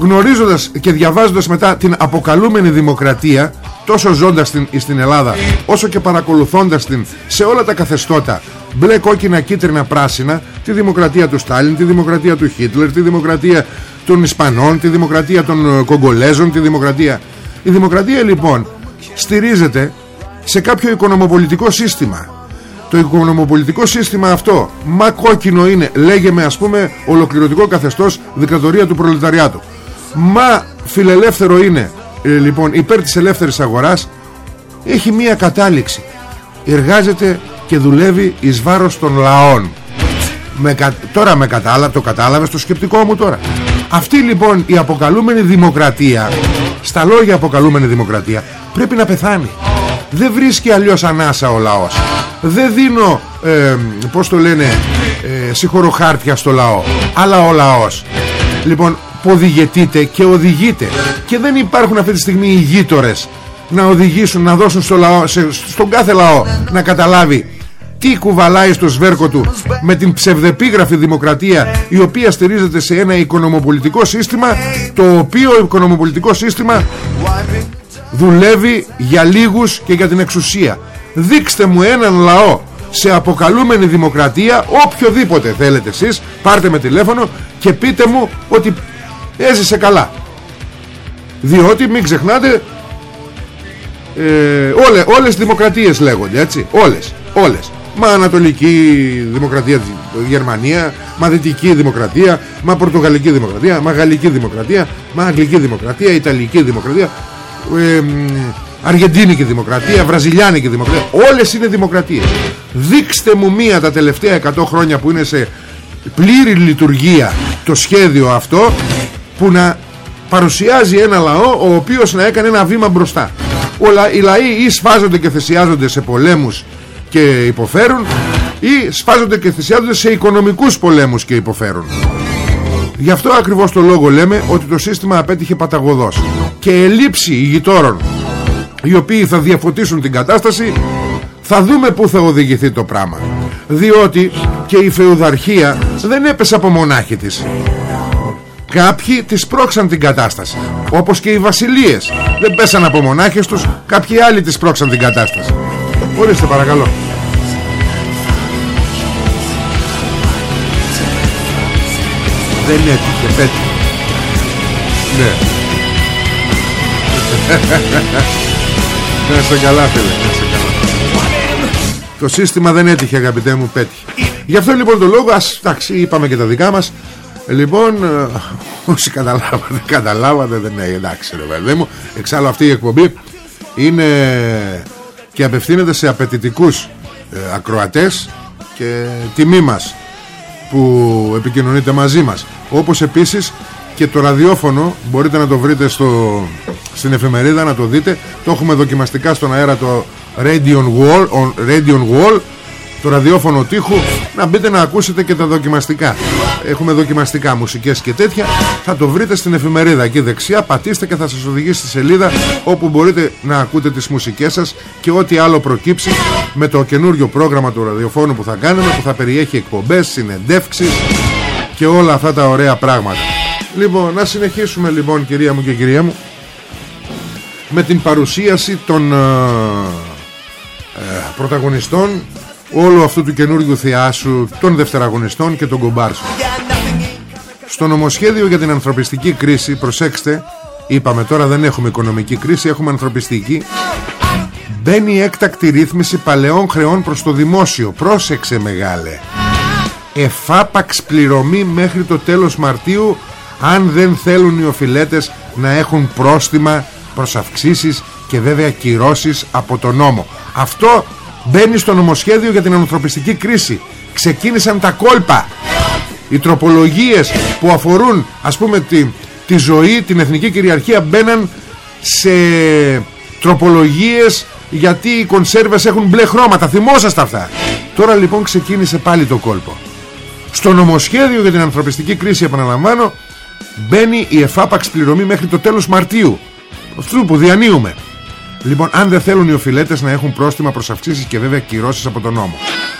γνωρίζοντας και διαβάζοντας μετά την αποκαλούμενη δημοκρατία τόσο ζώντας στην, στην Ελλάδα όσο και παρακολουθώντας την σε όλα τα καθεστώτα μπλε, κόκκινα, κίτρινα, πράσινα τη δημοκρατία του Στάλιν, τη δημοκρατία του Χίτλερ τη δημοκρατία των Ισπανών, τη δημοκρατία των ε, Κογκολέζων, τη δημοκρατία. Η δημοκρατία λοιπόν στηρίζεται σε κάποιο οικονομοπολιτικό σύστημα. Το οικονομοπολιτικό σύστημα αυτό, μα κόκκινο είναι, λέγε με ας πούμε ολοκληρωτικό καθεστώς δικτατορία του προλεταριάτου. Μα φιλελεύθερο είναι, ε, λοιπόν, υπέρ της ελεύθερης αγοράς, έχει μία κατάληξη. Εργάζεται και δουλεύει εις βάρος των λαών. Με, τώρα με κατάλαβε, το κατάλαβες το σκεπτικό μου τώρα. Αυτή λοιπόν η αποκαλούμενη δημοκρατία Στα λόγια αποκαλούμενη δημοκρατία Πρέπει να πεθάνει. Δεν βρίσκει αλλιώς ανάσα ο λαός. Δεν δίνω ε, Πώς το λένε ε, Συγχωροχάρτια στο λαό Αλλά ο λαός. Λοιπόν οδηγετείται και οδηγείται. Και δεν υπάρχουν αυτή τη στιγμή ηγείτορες Να οδηγήσουν, να δώσουν στο λαό, σε, Στον κάθε λαό να καταλάβει τι κουβαλάει στο σβέρκο του; Με την ψευδεπίγραφη δημοκρατία η οποία στηρίζεται σε ένα οικονομοπολιτικό σύστημα το οποίο οικονομοπολιτικό σύστημα δουλεύει για λίγους και για την εξουσία. Δείξτε μου έναν λαό σε αποκαλούμενη δημοκρατία οποιοδήποτε θέλετε εσείς πάρτε με τηλέφωνο και πείτε μου ότι έζησε καλά. Διότι μην ξεχνάτε ε, όλε, όλες οι δημοκρατίες λέγονται έτσι όλες, όλες Μα Ανατολική Δημοκρατία Γερμανία Μα Δυτική Δημοκρατία Μα Πορτογαλική Δημοκρατία Μα Γαλλική Δημοκρατία Μα Αγγλική Δημοκρατία Ιταλική Δημοκρατία ε, Αργεντίνικη Δημοκρατία Βραζιλιάνικη Δημοκρατία. Όλες είναι δημοκρατίες. Δείξτε μου μία τα τελευταία 100 χρόνια που είναι σε πλήρη λειτουργία το σχέδιο αυτό που να παρουσιάζει ένα λαό ο οποίος να έκανε ένα βήμα μπροστά. Οι λαοί ή σφάζονται και θεσιάζονται σε πολέμους και υποφέρουν ή σφάζονται και θυσιάζονται σε οικονομικούς πολέμους και υποφέρουν. Γι' αυτό ακριβώς το λόγο λέμε ότι το σύστημα απέτυχε παταγωδός και ελήψη ηγητόρων οι οποίοι θα διαφωτίσουν την κατάσταση. Θα δούμε πού θα οδηγηθεί το πράγμα διότι και η φεουδαρχία δεν έπεσε από μονάχη της. Κάποιοι τις πρόξαν την κατάσταση Όπως και οι βασιλείες. Δεν πέσαν από μονάχες τους Κάποιοι άλλοι τις πρόξαν την κατάσταση. Ορίστε παρακαλώ Δεν έτυχε πέτυχε Ναι. Ναι σε καλά φίλε Το σύστημα δεν έτυχε αγαπητέ μου πέτυχε. Γι' αυτό λοιπόν το λόγο Ας εντάξει είπαμε και τα δικά μας. Λοιπόν, ε, όσοι καταλάβατε, καταλάβατε, δεν είναι εντάξει ρε παιδί μου. Εξάλλου αυτή η εκπομπή είναι και απευθύνεται σε απαιτητικούς ε, ακροατές και τιμή μας που επικοινωνείτε μαζί μας. Όπως επίσης και το ραδιόφωνο μπορείτε να το βρείτε στο, στην εφημερίδα να το δείτε. Το έχουμε δοκιμαστικά στον αέρα το Radio Wall, Radio Wall το ραδιόφωνο τείχου να μπείτε να ακούσετε και τα δοκιμαστικά. Έχουμε δοκιμαστικά μουσικές και τέτοια. Θα το βρείτε στην εφημερίδα εκεί δεξιά. Πατήστε και θα σας οδηγήσει στη σελίδα όπου μπορείτε να ακούτε τις μουσικές σας και ό,τι άλλο προκύψει με το καινούριο πρόγραμμα του ραδιοφώνου που θα κάνουμε που θα περιέχει εκπομπές, συνεντεύξεις και όλα αυτά τα ωραία πράγματα. Λοιπόν να συνεχίσουμε λοιπόν κυρία μου και κυρία μου με την παρουσίαση των ε, ε πρωταγωνιστών όλου αυτού του καινούργιου θεάσου των δευτεραγωνιστών και των κομπάρσων. Στο νομοσχέδιο για την ανθρωπιστική κρίση, προσέξτε, είπαμε τώρα δεν έχουμε οικονομική κρίση, έχουμε ανθρωπιστική, μπαίνει έκτακτη ρύθμιση παλαιών χρεών προς το δημόσιο. Πρόσεξε μεγάλε. Εφάπαξ πληρωμή μέχρι το τέλος Μαρτίου αν δεν θέλουν οι οφειλέτες να έχουν πρόστιμα προς αυξήσεις και βέβαια κυρώσεις από τον νόμο. Αυτό μπαίνει στο νομοσχέδιο για την ανθρωπιστική κρίση. Ξεκίνησαν τα κόλπα. Οι τροπολογίες που αφορούν ας πούμε τη, τη ζωή την εθνική κυριαρχία μπαίναν σε τροπολογίες γιατί οι κονσέρβες έχουν μπλε χρώματα. Θυμόσαστε αυτά. Τώρα λοιπόν ξεκίνησε πάλι το κόλπο. Στο νομοσχέδιο για την ανθρωπιστική κρίση επαναλαμβάνω μπαίνει η εφάπαξ πληρωμή μέχρι το τέλος Μαρτίου. Αυτού που διανύουμε Λοιπόν, αν δεν θέλουν οι οφειλέτες να έχουν πρόστιμα προς αυξήσεις και βέβαια κυρώσεις από τον νόμο.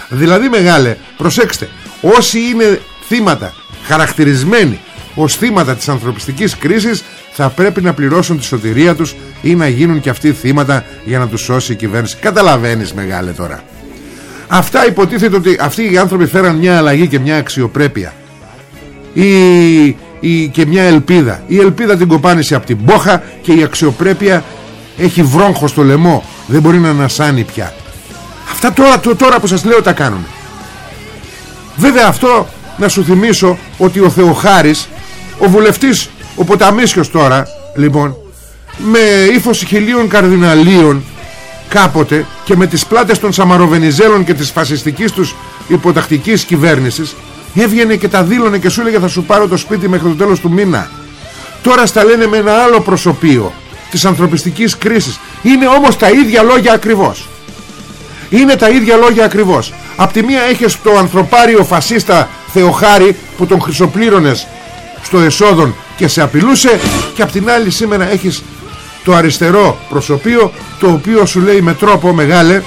Δηλαδή, μεγάλε, προσέξτε, όσοι είναι θύματα, χαρακτηρισμένοι ως θύματα της ανθρωπιστικής κρίσης, θα πρέπει να πληρώσουν τη σωτηρία τους ή να γίνουν και αυτοί θύματα για να τους σώσει η κυβέρνηση. Καταλαβαίνεις, μεγάλε τώρα. Αυτά υποτίθεται ότι αυτοί οι άνθρωποι φέραν μια αλλαγή και μια αξιοπρέπεια. Η, η, και μια ελπίδα. Η ελπίδα την κοπάνησε από την μπόχα και η αξιοπρέπεια έχει βρόγχο στο λαιμό. Δεν μπορεί να ανασάνει πια. Αυτά τώρα, τώρα που σας λέω τα κάνουν βέβαια αυτό να σου θυμίσω ότι ο Θεοχάρης ο βουλευτής ο Ποταμίσιος τώρα λοιπόν με ύφος χιλίων καρδιναλίων κάποτε και με τις πλάτες των Σαμαροβενιζέλων και της φασιστικής τους υποτακτικής κυβέρνησης έβγαινε και τα δήλωνε και σου έλεγε θα σου πάρω το σπίτι μέχρι το τέλος του μήνα τώρα στα λένε με ένα άλλο προσωπείο της ανθρωπιστικής κρίσης. Είναι όμως τα ίδια λόγια ακριβώς. Είναι τα ίδια λόγια ακριβώς. Απ' τη μία έχεις το ανθρωπάριο φασίστα Θεοχάρη που τον χρυσοπλήρωνες στο εσόδον και σε απειλούσε και απ' την άλλη σήμερα έχεις το αριστερό προσωπείο το οποίο σου λέει με τρόπο μεγάλε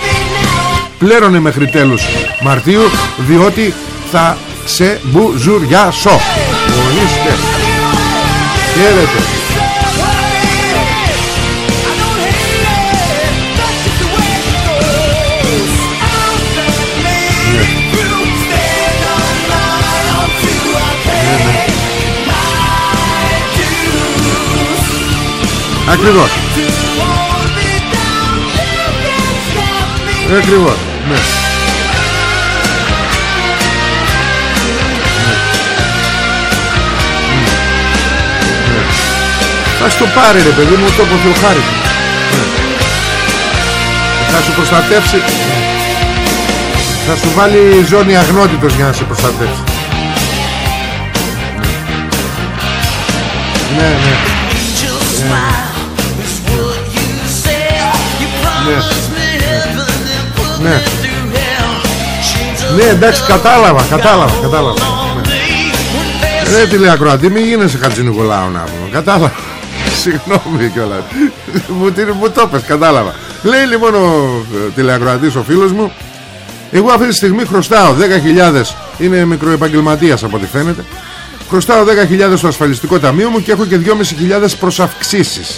πλέρωνε μέχρι τέλους Μαρτίου διότι θα σε μπουζουριάσω. Ορίστε. Χαίρετε Ακριβώς. Ακριβώς ναι. Θα στο πάρει ρε παιδί μου το χάρη ναι. Θα σου προστατεύσει. Θα σου βάλει ζώνη αγνότητος για να σε προστατεύσει. Ναι, ναι, ναι. Ναι. ναι. Ναι εντάξει κατάλαβα Κατάλαβα Κατάλαβα ναι. Ρε τηλεακροατή μην γίνεσαι Χατζη Νικολάου να πούμε Κατάλαβα Συγγνώμη κιόλας μου, μου το πες κατάλαβα Λέει λοιπόν ο ε, τηλεακροατής ο φίλος μου Εγώ αυτή τη στιγμή χρωστάω 10.000 Είναι μικροεπαγγελματίας από ό,τι φαίνεται Χρωστάω 10.000 στο ασφαλιστικό ταμείο μου και έχω και 2.500 προσαυξήσεις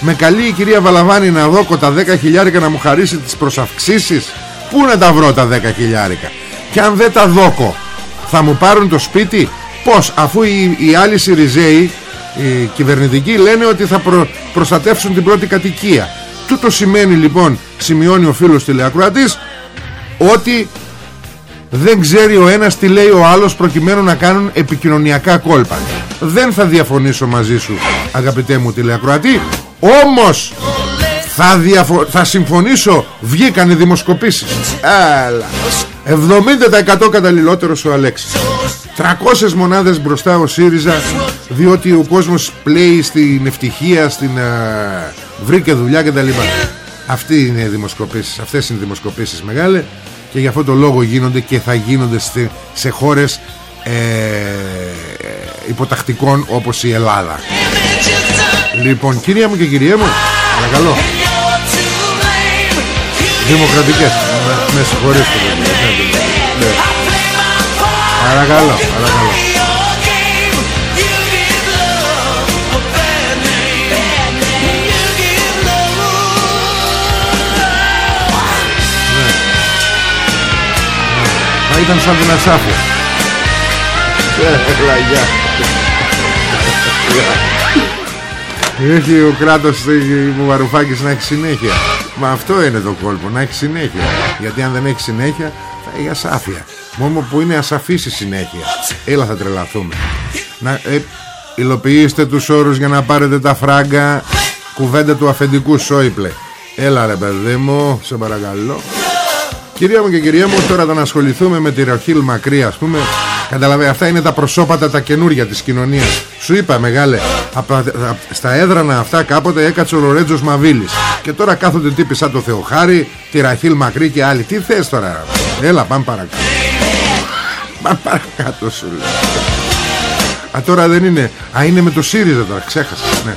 Με καλεί η κυρία Βαλαβάνη να δώκω τα 10.000 να μου χαρίσει τις προσαυξήσεις. Πού να τα βρω τα 10.000 Και αν δεν τα δώκω θα μου πάρουν το σπίτι; Πώς αφού οι, οι άλλοι Σιριζέοι οι κυβερνητικοί λένε ότι θα προστατεύσουν την πρώτη κατοικία. Τούτο σημαίνει λοιπόν σημειώνει ο φίλος τηλεακροατής ότι δεν ξέρει ο ένας τι λέει ο άλλος προκειμένου να κάνουν επικοινωνιακά κόλπα. Δεν θα διαφωνήσω μαζί σου αγαπητέ μου τηλεακροατή όμως θα, διαφο... θα συμφωνήσω βγήκανε δημοσκοπήσεις. Έλα. 70% καταλληλότερος ο Αλέξης. 300 μονάδες μπροστά ο ΣΥΡΙΖΑ διότι ο κόσμος πλέει στην ευτυχία στην α, βρήκε δουλειά και τα λοιπά Αυτή είναι οι δημοσκοπήσεις αυτές είναι οι δημοσκοπήσεις μεγάλες και για αυτό το λόγο γίνονται και θα γίνονται σε χώρες ε, υποτακτικών όπως η Ελλάδα Λοιπόν κυρία μου και κυρία μου Παρακαλώ Δημοκρατικές Με, με συγχωρήστε ναι, ναι. Παρακαλώ Παρακαλώ ήταν σαν την ασάφεια Έλα Έχει ο κράτος ο Βαρουφάκης να έχει συνέχεια. Μα αυτό είναι το κόλπο Να έχει συνέχεια. Γιατί αν δεν έχει συνέχεια θα έχει ασάφεια. Μόνο που είναι ασαφής η συνέχεια. Έλα θα τρελαθούμε. Να, ε, Υλοποιήστε τους όρους για να πάρετε τα φράγκα. Κουβέντα του αφεντικού Σόιπλε. Έλα ρε παιδί μου Σε παρακαλώ. Κυρία μου και κυρία μου τώρα θα ασχοληθούμε με τη Ροχίλ Μακρύ ας πούμε. Καταλαβαίνετε αυτά είναι τα προσώπατα τα καινούρια της κοινωνίας. Σου είπα μεγάλε Στα έδρανα αυτά κάποτε έκατσε ο Λορέτζος Μαβίλης. Και τώρα κάθονται τύποι σαν το Θεοχάρη Τη Ραχίλ Μακρύ και άλλοι. Τι θες τώρα Έλα πάμε παρακάτω. Πάμε παρακάτω σου λέω. Α τώρα δεν είναι. Α είναι με το ΣΥΡΙΖΑ τώρα ξέχασα. Ναι.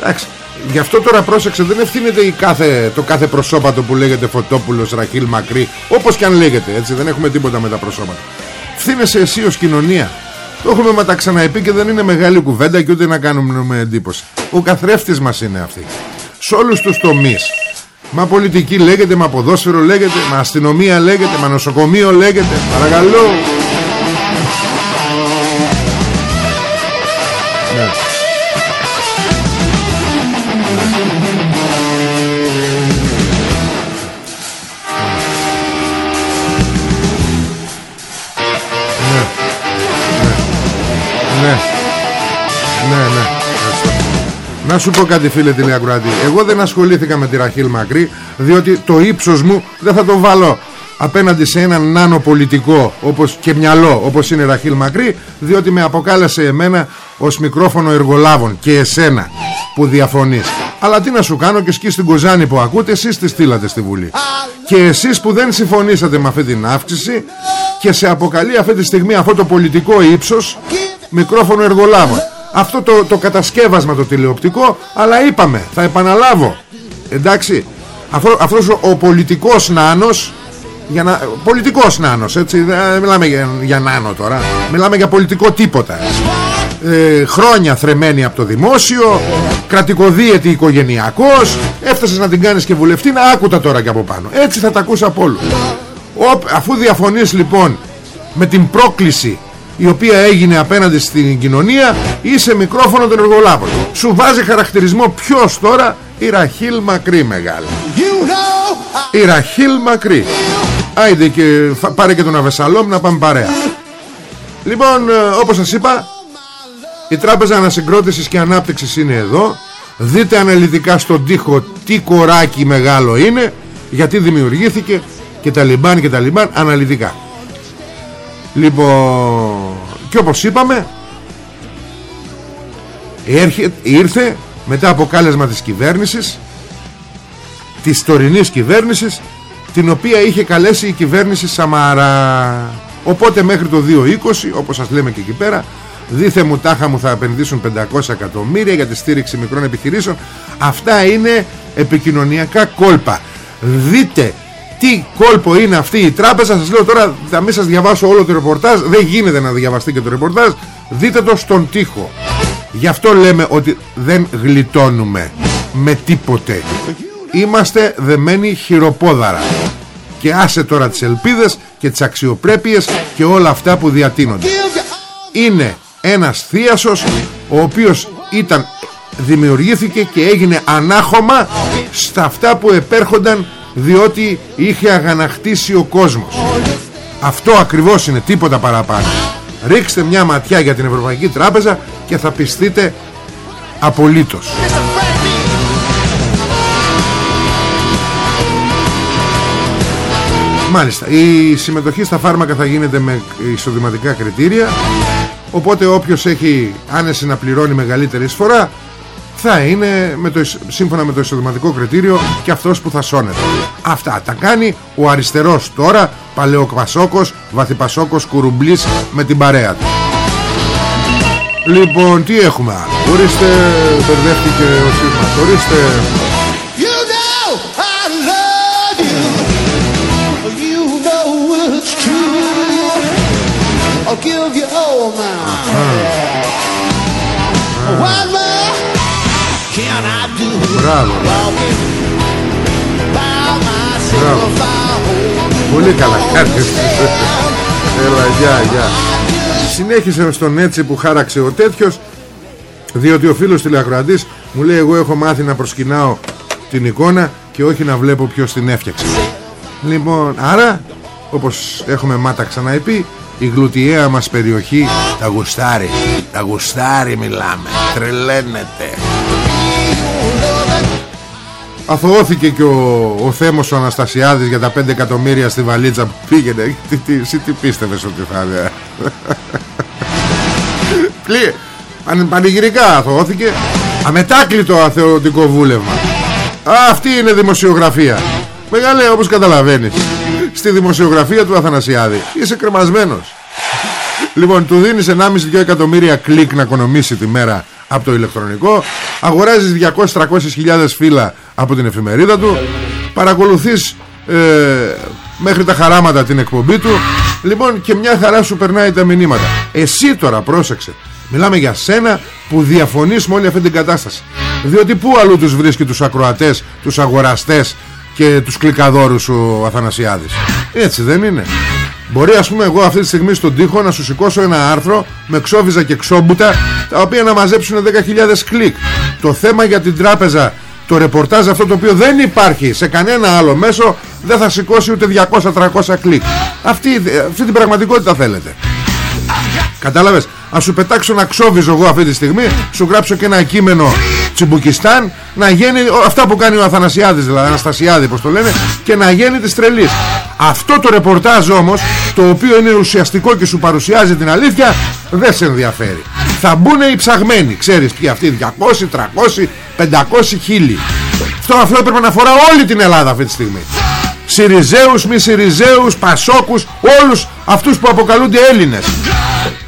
Εντάξει Γι' αυτό τώρα πρόσεξε δεν ευθύνεται η κάθε, το κάθε προσώπατο που λέγεται Φωτόπουλος, Ραχίλ, Μακρύ Όπως και αν λέγεται έτσι δεν έχουμε τίποτα με τα προσώπατα. Φθήνεσαι εσύ ως κοινωνία Το έχουμε μα τα ξαναεπεί και δεν είναι μεγάλη κουβέντα και ούτε να κάνουμε εντύπωση. Ο καθρέφτης μας είναι αυτή. Σε όλους τους τομείς. Μα πολιτική λέγεται, μα ποδόσφαιρο λέγεται Μα αστυνομία λέγεται, μα νοσοκομείο λέγεται. Παρακαλώ σου πω κάτι φίλε τηλεακροατή Εγώ δεν ασχολήθηκα με τη Ραχίλ Μακρύ Διότι το ύψος μου δεν θα το βάλω Απέναντι σε έναν νάνο πολιτικό όπως και μυαλό όπως είναι Ραχίλ Μακρύ Διότι με αποκάλεσε εμένα ως μικρόφωνο εργολάβων Και εσένα που διαφωνείς. Αλλά τι να σου κάνω και σκείς την Κοζάνη που ακούτε Εσείς τη στείλατε στη Βουλή. Και εσείς που δεν συμφωνήσατε με αυτή την αύξηση Και σε αποκαλεί αυτή τη στιγμή αυτό το πολιτικό ύψος Μικρόφωνο εργολάβων αυτό το, το κατασκεύασμα το τηλεοπτικό αλλά είπαμε θα επαναλάβω. Εντάξει αυτό, αυτός ο, ο πολιτικός νάνος για να, πολιτικός νάνος έτσι δεν μιλάμε για, για νάνο τώρα μιλάμε για πολιτικό τίποτα. Ε, χρόνια θρεμένη από το δημόσιο κρατικοδίαιτη οικογενειακός έφτασες να την κάνεις και βουλευτή να άκουτα τώρα και από πάνω. Έτσι θα τα ακούσα από όλους. Αφού διαφωνείς λοιπόν με την πρόκληση η οποία έγινε απέναντι στην κοινωνία είσαι μικρόφωνο των εργολάβων σου βάζει χαρακτηρισμό ποιος τώρα; Η Ραχίλ Μακρύ μεγάλη. Η Ραχίλ Μακρύ. Άιντε και πάρε και τον Αβεσαλόμ να πάμε παρέα. Λοιπόν ε, όπως σας είπα η Τράπεζα Ανασυγκρότησης και Ανάπτυξης είναι εδώ. Δείτε αναλυτικά στον τοίχο τι κοράκι μεγάλο είναι γιατί δημιουργήθηκε και τα λιμπάν και τα λιμπάν αναλυτικά. Λοιπόν Και όπως είπαμε Ήρθε μετά από κάλεσμα της κυβέρνησης Της τωρινής κυβέρνησης Την οποία είχε καλέσει η κυβέρνηση Σαμαρά. Οπότε μέχρι το 2020 Όπως σας λέμε και εκεί πέρα Δίθε μου τάχα μου θα επενδύσουν 500 εκατομμύρια Για τη στήριξη μικρών επιχειρήσεων. Αυτά είναι επικοινωνιακά κόλπα. Δείτε τι κόλπο είναι αυτή η τράπεζα σας λέω τώρα θα μην σας διαβάσω όλο το ρεπορτάζ δεν γίνεται να διαβαστεί και το ρεπορτάζ δείτε το στον τοίχο. Γι' αυτό λέμε ότι δεν γλιτώνουμε με τίποτε. Είμαστε δεμένοι χειροπόδαρα. Και άσε τώρα τις ελπίδες και τις αξιοπρέπειες και όλα αυτά που διατείνονται. Είναι ένας θείασος ο οποίος ήταν δημιουργήθηκε και έγινε ανάχωμα στα αυτά που επέρχονταν διότι είχε αγαναχτίσει ο κόσμος. Αυτό ακριβώς είναι τίποτα παραπάνω. Ρίξτε μια ματιά για την Ευρωπαϊκή Τράπεζα και θα πιστείτε απολύτως. Μάλιστα, η συμμετοχή στα φάρμακα θα γίνεται με εισοδηματικά κριτήρια Οπότε όποιος έχει άνεση να πληρώνει μεγαλύτερη εισφορά θα είναι με το, σύμφωνα με το εισοδηματικό κριτήριο και αυτός που θα σώνεται. Αυτά τα κάνει ο αριστερός τώρα, παλαιοκπασόκος, βαθυπασόκος, κουρουμπλής με την παρέα του. Λοιπόν, τι έχουμε άλλο; Ορίστε, μπερδεύτηκε ο Σύρμας. Ορίστε... do? Μπράβο. Πολύ καλά κάνεις. Έλα γεια γεια. Συνέχισε στον έτσι που χάραξε ο τέτοιος Διότι ο φίλος τηλεακροατής Μου λέει εγώ έχω μάθει να προσκυνάω Την εικόνα και όχι να βλέπω ποιος την έφτιαξε Λοιπόν άρα Όπως έχουμε μάτα ξαναεπεί η γλουτιαία μας περιοχή τα γουστάρει. Τα γουστάρει μιλάμε. Τρελαίνεται Αθωώθηκε και ο, ο Θέμος ο Αναστασιάδης για τα 5 εκατομμύρια στη βαλίτσα που πήγαινε. Τι, τι, εσύ τι πίστευες ότι θα είναι; Πλή, πανηγυρικά αθωώθηκε. Αμετάκλητο αθεωτικό βούλευμα. Αυτή είναι δημοσιογραφία. Μεγάλε όπως καταλαβαίνεις Στη δημοσιογραφία του Αθανασιάδη. Είσαι κρεμασμένος. Λοιπόν του δίνεις 1,5-2 εκατομμύρια κλικ να οικονομήσει τη μέρα από το ηλεκτρονικό. Αγοράζεις 200-300 χιλιάδες φύλλα από την εφημερίδα του. Παρακολουθείς ε, μέχρι τα χαράματα την εκπομπή του. Λοιπόν και μια χαρά σου περνάει τα μηνύματα. Εσύ τώρα πρόσεξε. Μιλάμε για σένα που διαφωνείς με όλη αυτή την κατάσταση. Διότι πού αλλού τους βρίσκει τους ακροατές, τους αγοραστές και τους κλικαδόρους ο Αθανασιάδης. Έτσι δεν είναι Μπορεί ας πούμε εγώ αυτή τη στιγμή στον τοίχο να σου σηκώσω ένα άρθρο με ξώβυζα και ξώμπουτα τα οποία να μαζέψουν 10.000 κλικ. Το θέμα για την τράπεζα το ρεπορτάζ αυτό το οποίο δεν υπάρχει σε κανένα άλλο μέσο δεν θα σηκώσει ούτε 200-300 κλικ. Αυτή, αυτή την πραγματικότητα θέλετε Κατάλαβες; Ας σου πετάξω ένα ξώβυζο εγώ αυτή τη στιγμή Σου γράψω και ένα κείμενο Τσιμπουκιστάν Να γίνει αυτά που κάνει ο Αθανασιάδης Δηλαδή Αναστασιάδη πως το λένε Και να γίνει της τρελής. Αυτό το ρεπορτάζ όμως Το οποίο είναι ουσιαστικό και σου παρουσιάζει την αλήθεια Δεν σε ενδιαφέρει. Θα μπουν οι ψαγμένοι Ξέρεις ποιοι αυτοί 200, 300, 500 χίλιοι. Αυτό, αυτό έπρεπε να αφορά όλη την Ελλάδα αυτή τη στιγμή Συριζέους, μη Συριζέους, Πασόκους Όλους αυτούς που αποκαλούνται Έλληνες.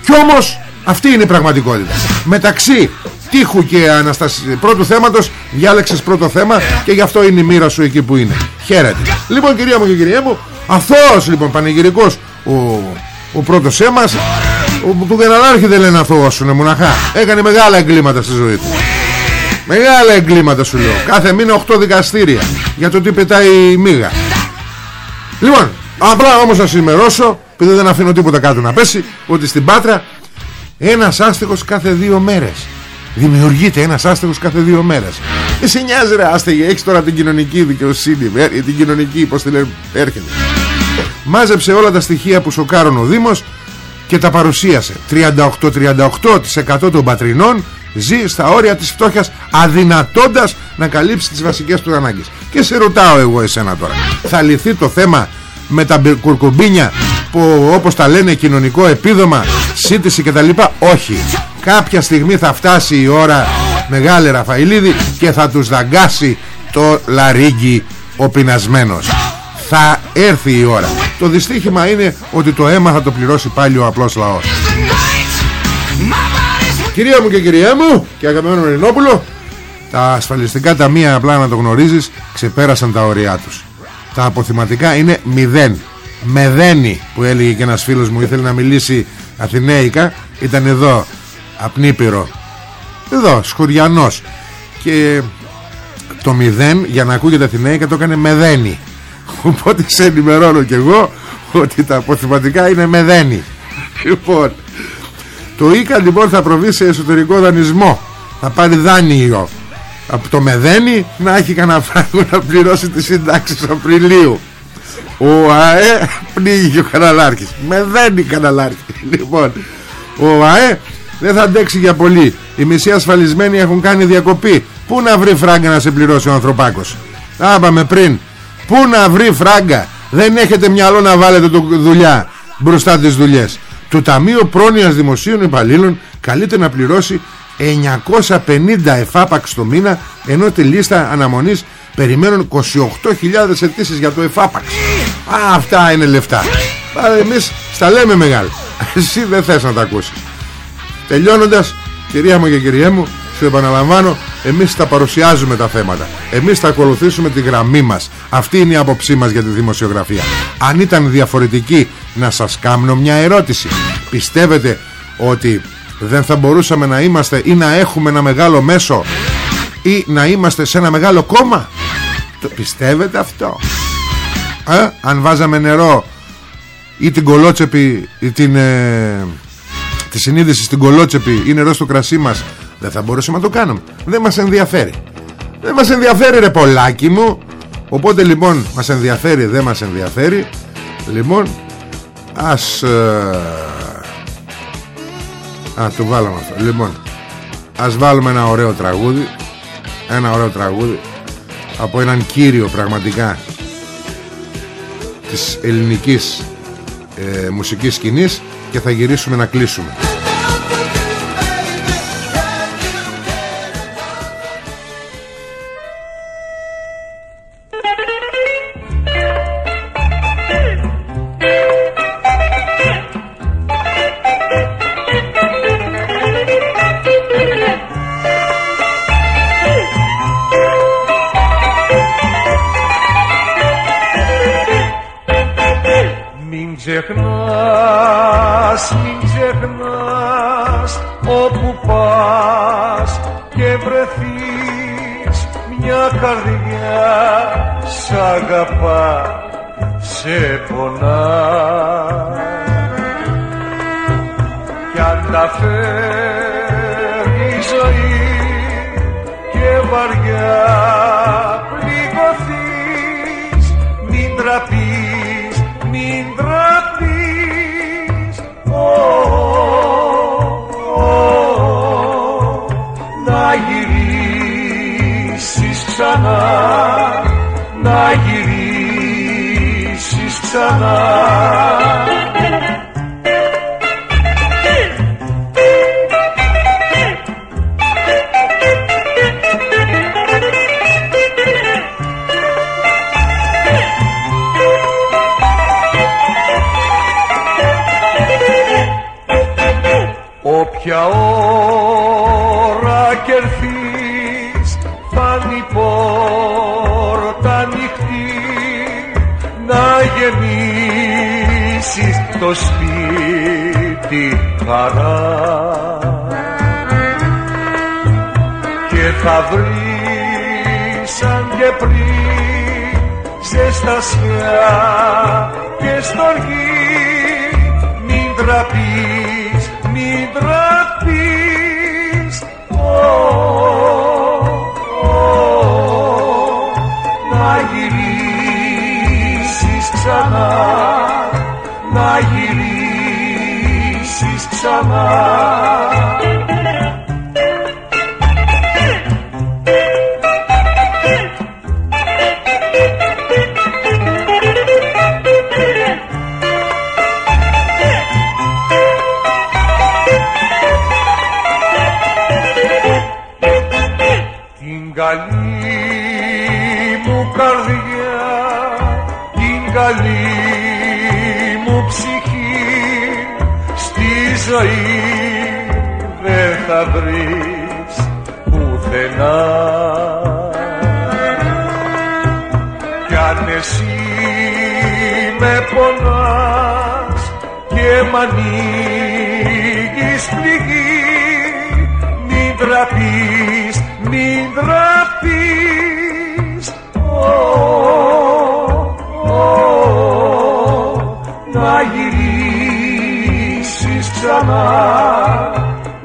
Κι όμως αυτή είναι η πραγματικότητα. Μεταξύ τείχου και αναστασίας πρώτου θέματος Διάλεξες πρώτο θέμα Και γι' αυτό είναι η μοίρα σου εκεί που είναι. Χαίρετε. Λοιπόν κυρία μου και κυρία μου Αθώος λοιπόν πανηγυρικός Ο, ο πρώτος έμας ο, Του Γεναλάρχη δεν λένε αθώος σου μοναχά. Έκανε μεγάλα εγκλήματα στη ζωή του. Μεγάλα εγκλήματα σου λέω. Κάθε μήνα 8 δικαστήρια Για το τι πετάει η μίγα Λοιπόν απλά όμως να σημερώσω Επειδή δεν αφήνω τίποτα κάτω να πέσει Ότι στην Πάτρα ένας άστεγος κάθε δύο μέρες. Δημιουργείται ένας άστεγος κάθε δύο μέρες. Εσύ νοιάζει ρε άστεγε Έχεις τώρα την κοινωνική δικαιοσύνη ε, Την κοινωνική πως τη λένε έρχεται. Μάζεψε όλα τα στοιχεία που σοκάρουν ο Δήμος Και τα παρουσίασε. 38-38% των πατρινών Ζει στα όρια της φτώχειας Αδυνατώντας να καλύψει τις βασικές τους ανάγκες. Και σε ρωτάω εγώ εσένα τώρα Θα λυθεί το θέμα με τα κουρκουμπίνια που όπως τα λένε κοινωνικό επίδομα σύντηση και τα λοιπά; Όχι. Κάποια στιγμή θα φτάσει η ώρα μεγάλη Ραφαηλίδη και θα τους δαγκάσει το λαρίγκι ο πεινασμένος. Θα έρθει η ώρα. Το δυστύχημα είναι ότι το αίμα θα το πληρώσει πάλι ο απλός λαός Κυρία μου και κυρία μου και αγαπημένο Ρινόπουλο τα ασφαλιστικά ταμεία απλά να το γνωρίζεις ξεπέρασαν τα ωριά τους. Τα αποθυματικά είναι μηδέν. Μεδένει που έλεγε και ένας φίλος μου ήθελε να μιλήσει Αθηναίικα ήταν εδώ απνίπηρο εδώ σκουριανός και το μηδέν για να ακούγεται Αθηναίικα το έκανε μεδένει οπότε σε ενημερώνω και εγώ ότι τα αποθυματικά είναι μεδένει λοιπόν το ΙΚΑ λοιπόν θα προβεί σε εσωτερικό δανεισμό. Θα πάρει δάνειο. Από το μεδένει να έχει κανένα φράγκο να πληρώσει τις συντάξεις Απριλίου. Ο ΑΕ πνίγει ο καναλάρχης Με δένει καναλάρχη Λοιπόν Ο ΑΕ δεν θα αντέξει για πολύ. Οι μισοί ασφαλισμένοι έχουν κάνει διακοπή. Πού να βρει φράγκα να σε πληρώσει ο ανθρωπάκος; Άπαμε πριν. Πού να βρει φράγκα; Δεν έχετε μυαλό να βάλετε το δουλειά Μπροστά τις δουλειές Το Ταμείο Πρόνοιας Δημοσίων Υπαλλήλων Καλείται να πληρώσει 950 εφάπαξ το μήνα ενώ τη λίστα αναμονής περιμένουν 28.000 αιτήσεις για το εφάπαξ. Α, αυτά είναι λεφτά. Α, εμείς στα λέμε μεγάλη. Εσύ δεν θες να τα ακούσεις. Τελειώνοντας κυρία μου και κυριέ μου σου επαναλαμβάνω εμείς τα παρουσιάζουμε τα θέματα. Εμείς θα ακολουθήσουμε τη γραμμή μας. Αυτή είναι η άποψή μας για τη δημοσιογραφία. Αν ήταν διαφορετική να σας κάνω μια ερώτηση. Πιστεύετε ότι δεν θα μπορούσαμε να είμαστε ή να έχουμε ένα μεγάλο μέσο ή να είμαστε σε ένα μεγάλο κόμμα; Το πιστεύετε αυτό; Ε; αν βάζαμε νερό ή την κολότσεπη ή την, ε, τη συνείδηση στην κολότσεπη ή νερό στο κρασί μας δεν θα μπορούσαμε να το κάνουμε. Δεν μας ενδιαφέρει. Δεν μας ενδιαφέρει ρε πολλάκι μου. Οπότε λοιπόν μας ενδιαφέρει δεν μας ενδιαφέρει. Λοιπόν ας ε, Α, το βάλαμε αυτό. Λοιπόν, ας βάλουμε ένα ωραίο τραγούδι. Ένα ωραίο τραγούδι από έναν κύριο πραγματικά της ελληνικής ε, μουσικής σκηνής και θα γυρίσουμε να κλείσουμε. Και θα βρεις σαν και πριν σε στασιά και στοργή μην τραπείς, μην τραπείς. Ο ο να γυρίσεις ξανά. Να γυρίσεις ξανά. ζωή δεν θα βρεις πουθενά. Κι αν εσύ με πονάς και μ' ξανά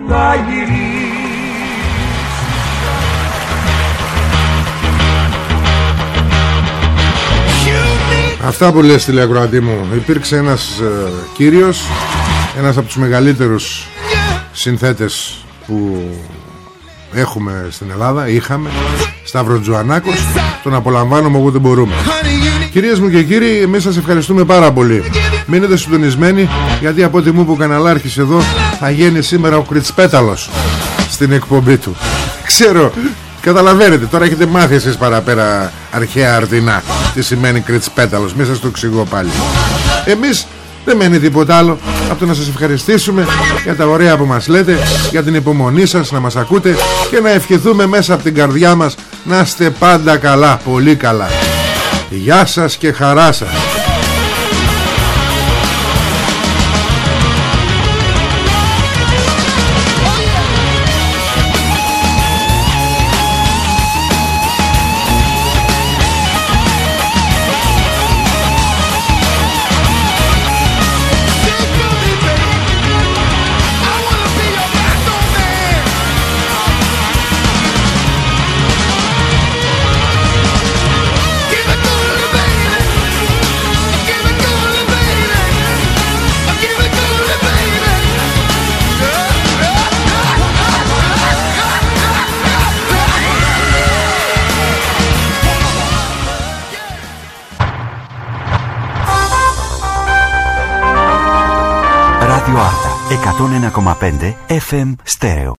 να γυρίσεις. Αυτά που λες τηλεακροατή μου. Υπήρξε ένας ε, κύριος Ένας από τους μεγαλύτερους Συνθέτες Που έχουμε στην Ελλάδα Είχαμε Σταύρο Τζουανάκος Τον απολαμβάνουμε όπου δεν μπορούμε. Κυρίες μου και κύριοι Εμείς σας ευχαριστούμε πάρα πολύ. Μείνετε συντονισμένοι Γιατί από ό,τι μου που καναλάρχης εδώ Θα γίνει σήμερα ο Κριτσπέταλος Στην εκπομπή του. Ξέρω Καταλαβαίνετε, τώρα έχετε μάθει εσείς παραπέρα αρχαία αρτινά Τι σημαίνει κριτσπέταλος, μην σας το εξηγώ πάλι. Εμείς δεν μένει τίποτα άλλο. Από το να σας ευχαριστήσουμε για τα ωραία που μας λέτε Για την υπομονή σας να μας ακούτε Και να ευχηθούμε μέσα από την καρδιά μας Να είστε πάντα καλά, πολύ καλά. Γεια σας και χαρά σας Ράδιο Άρτα 101,5 FM Στέρεο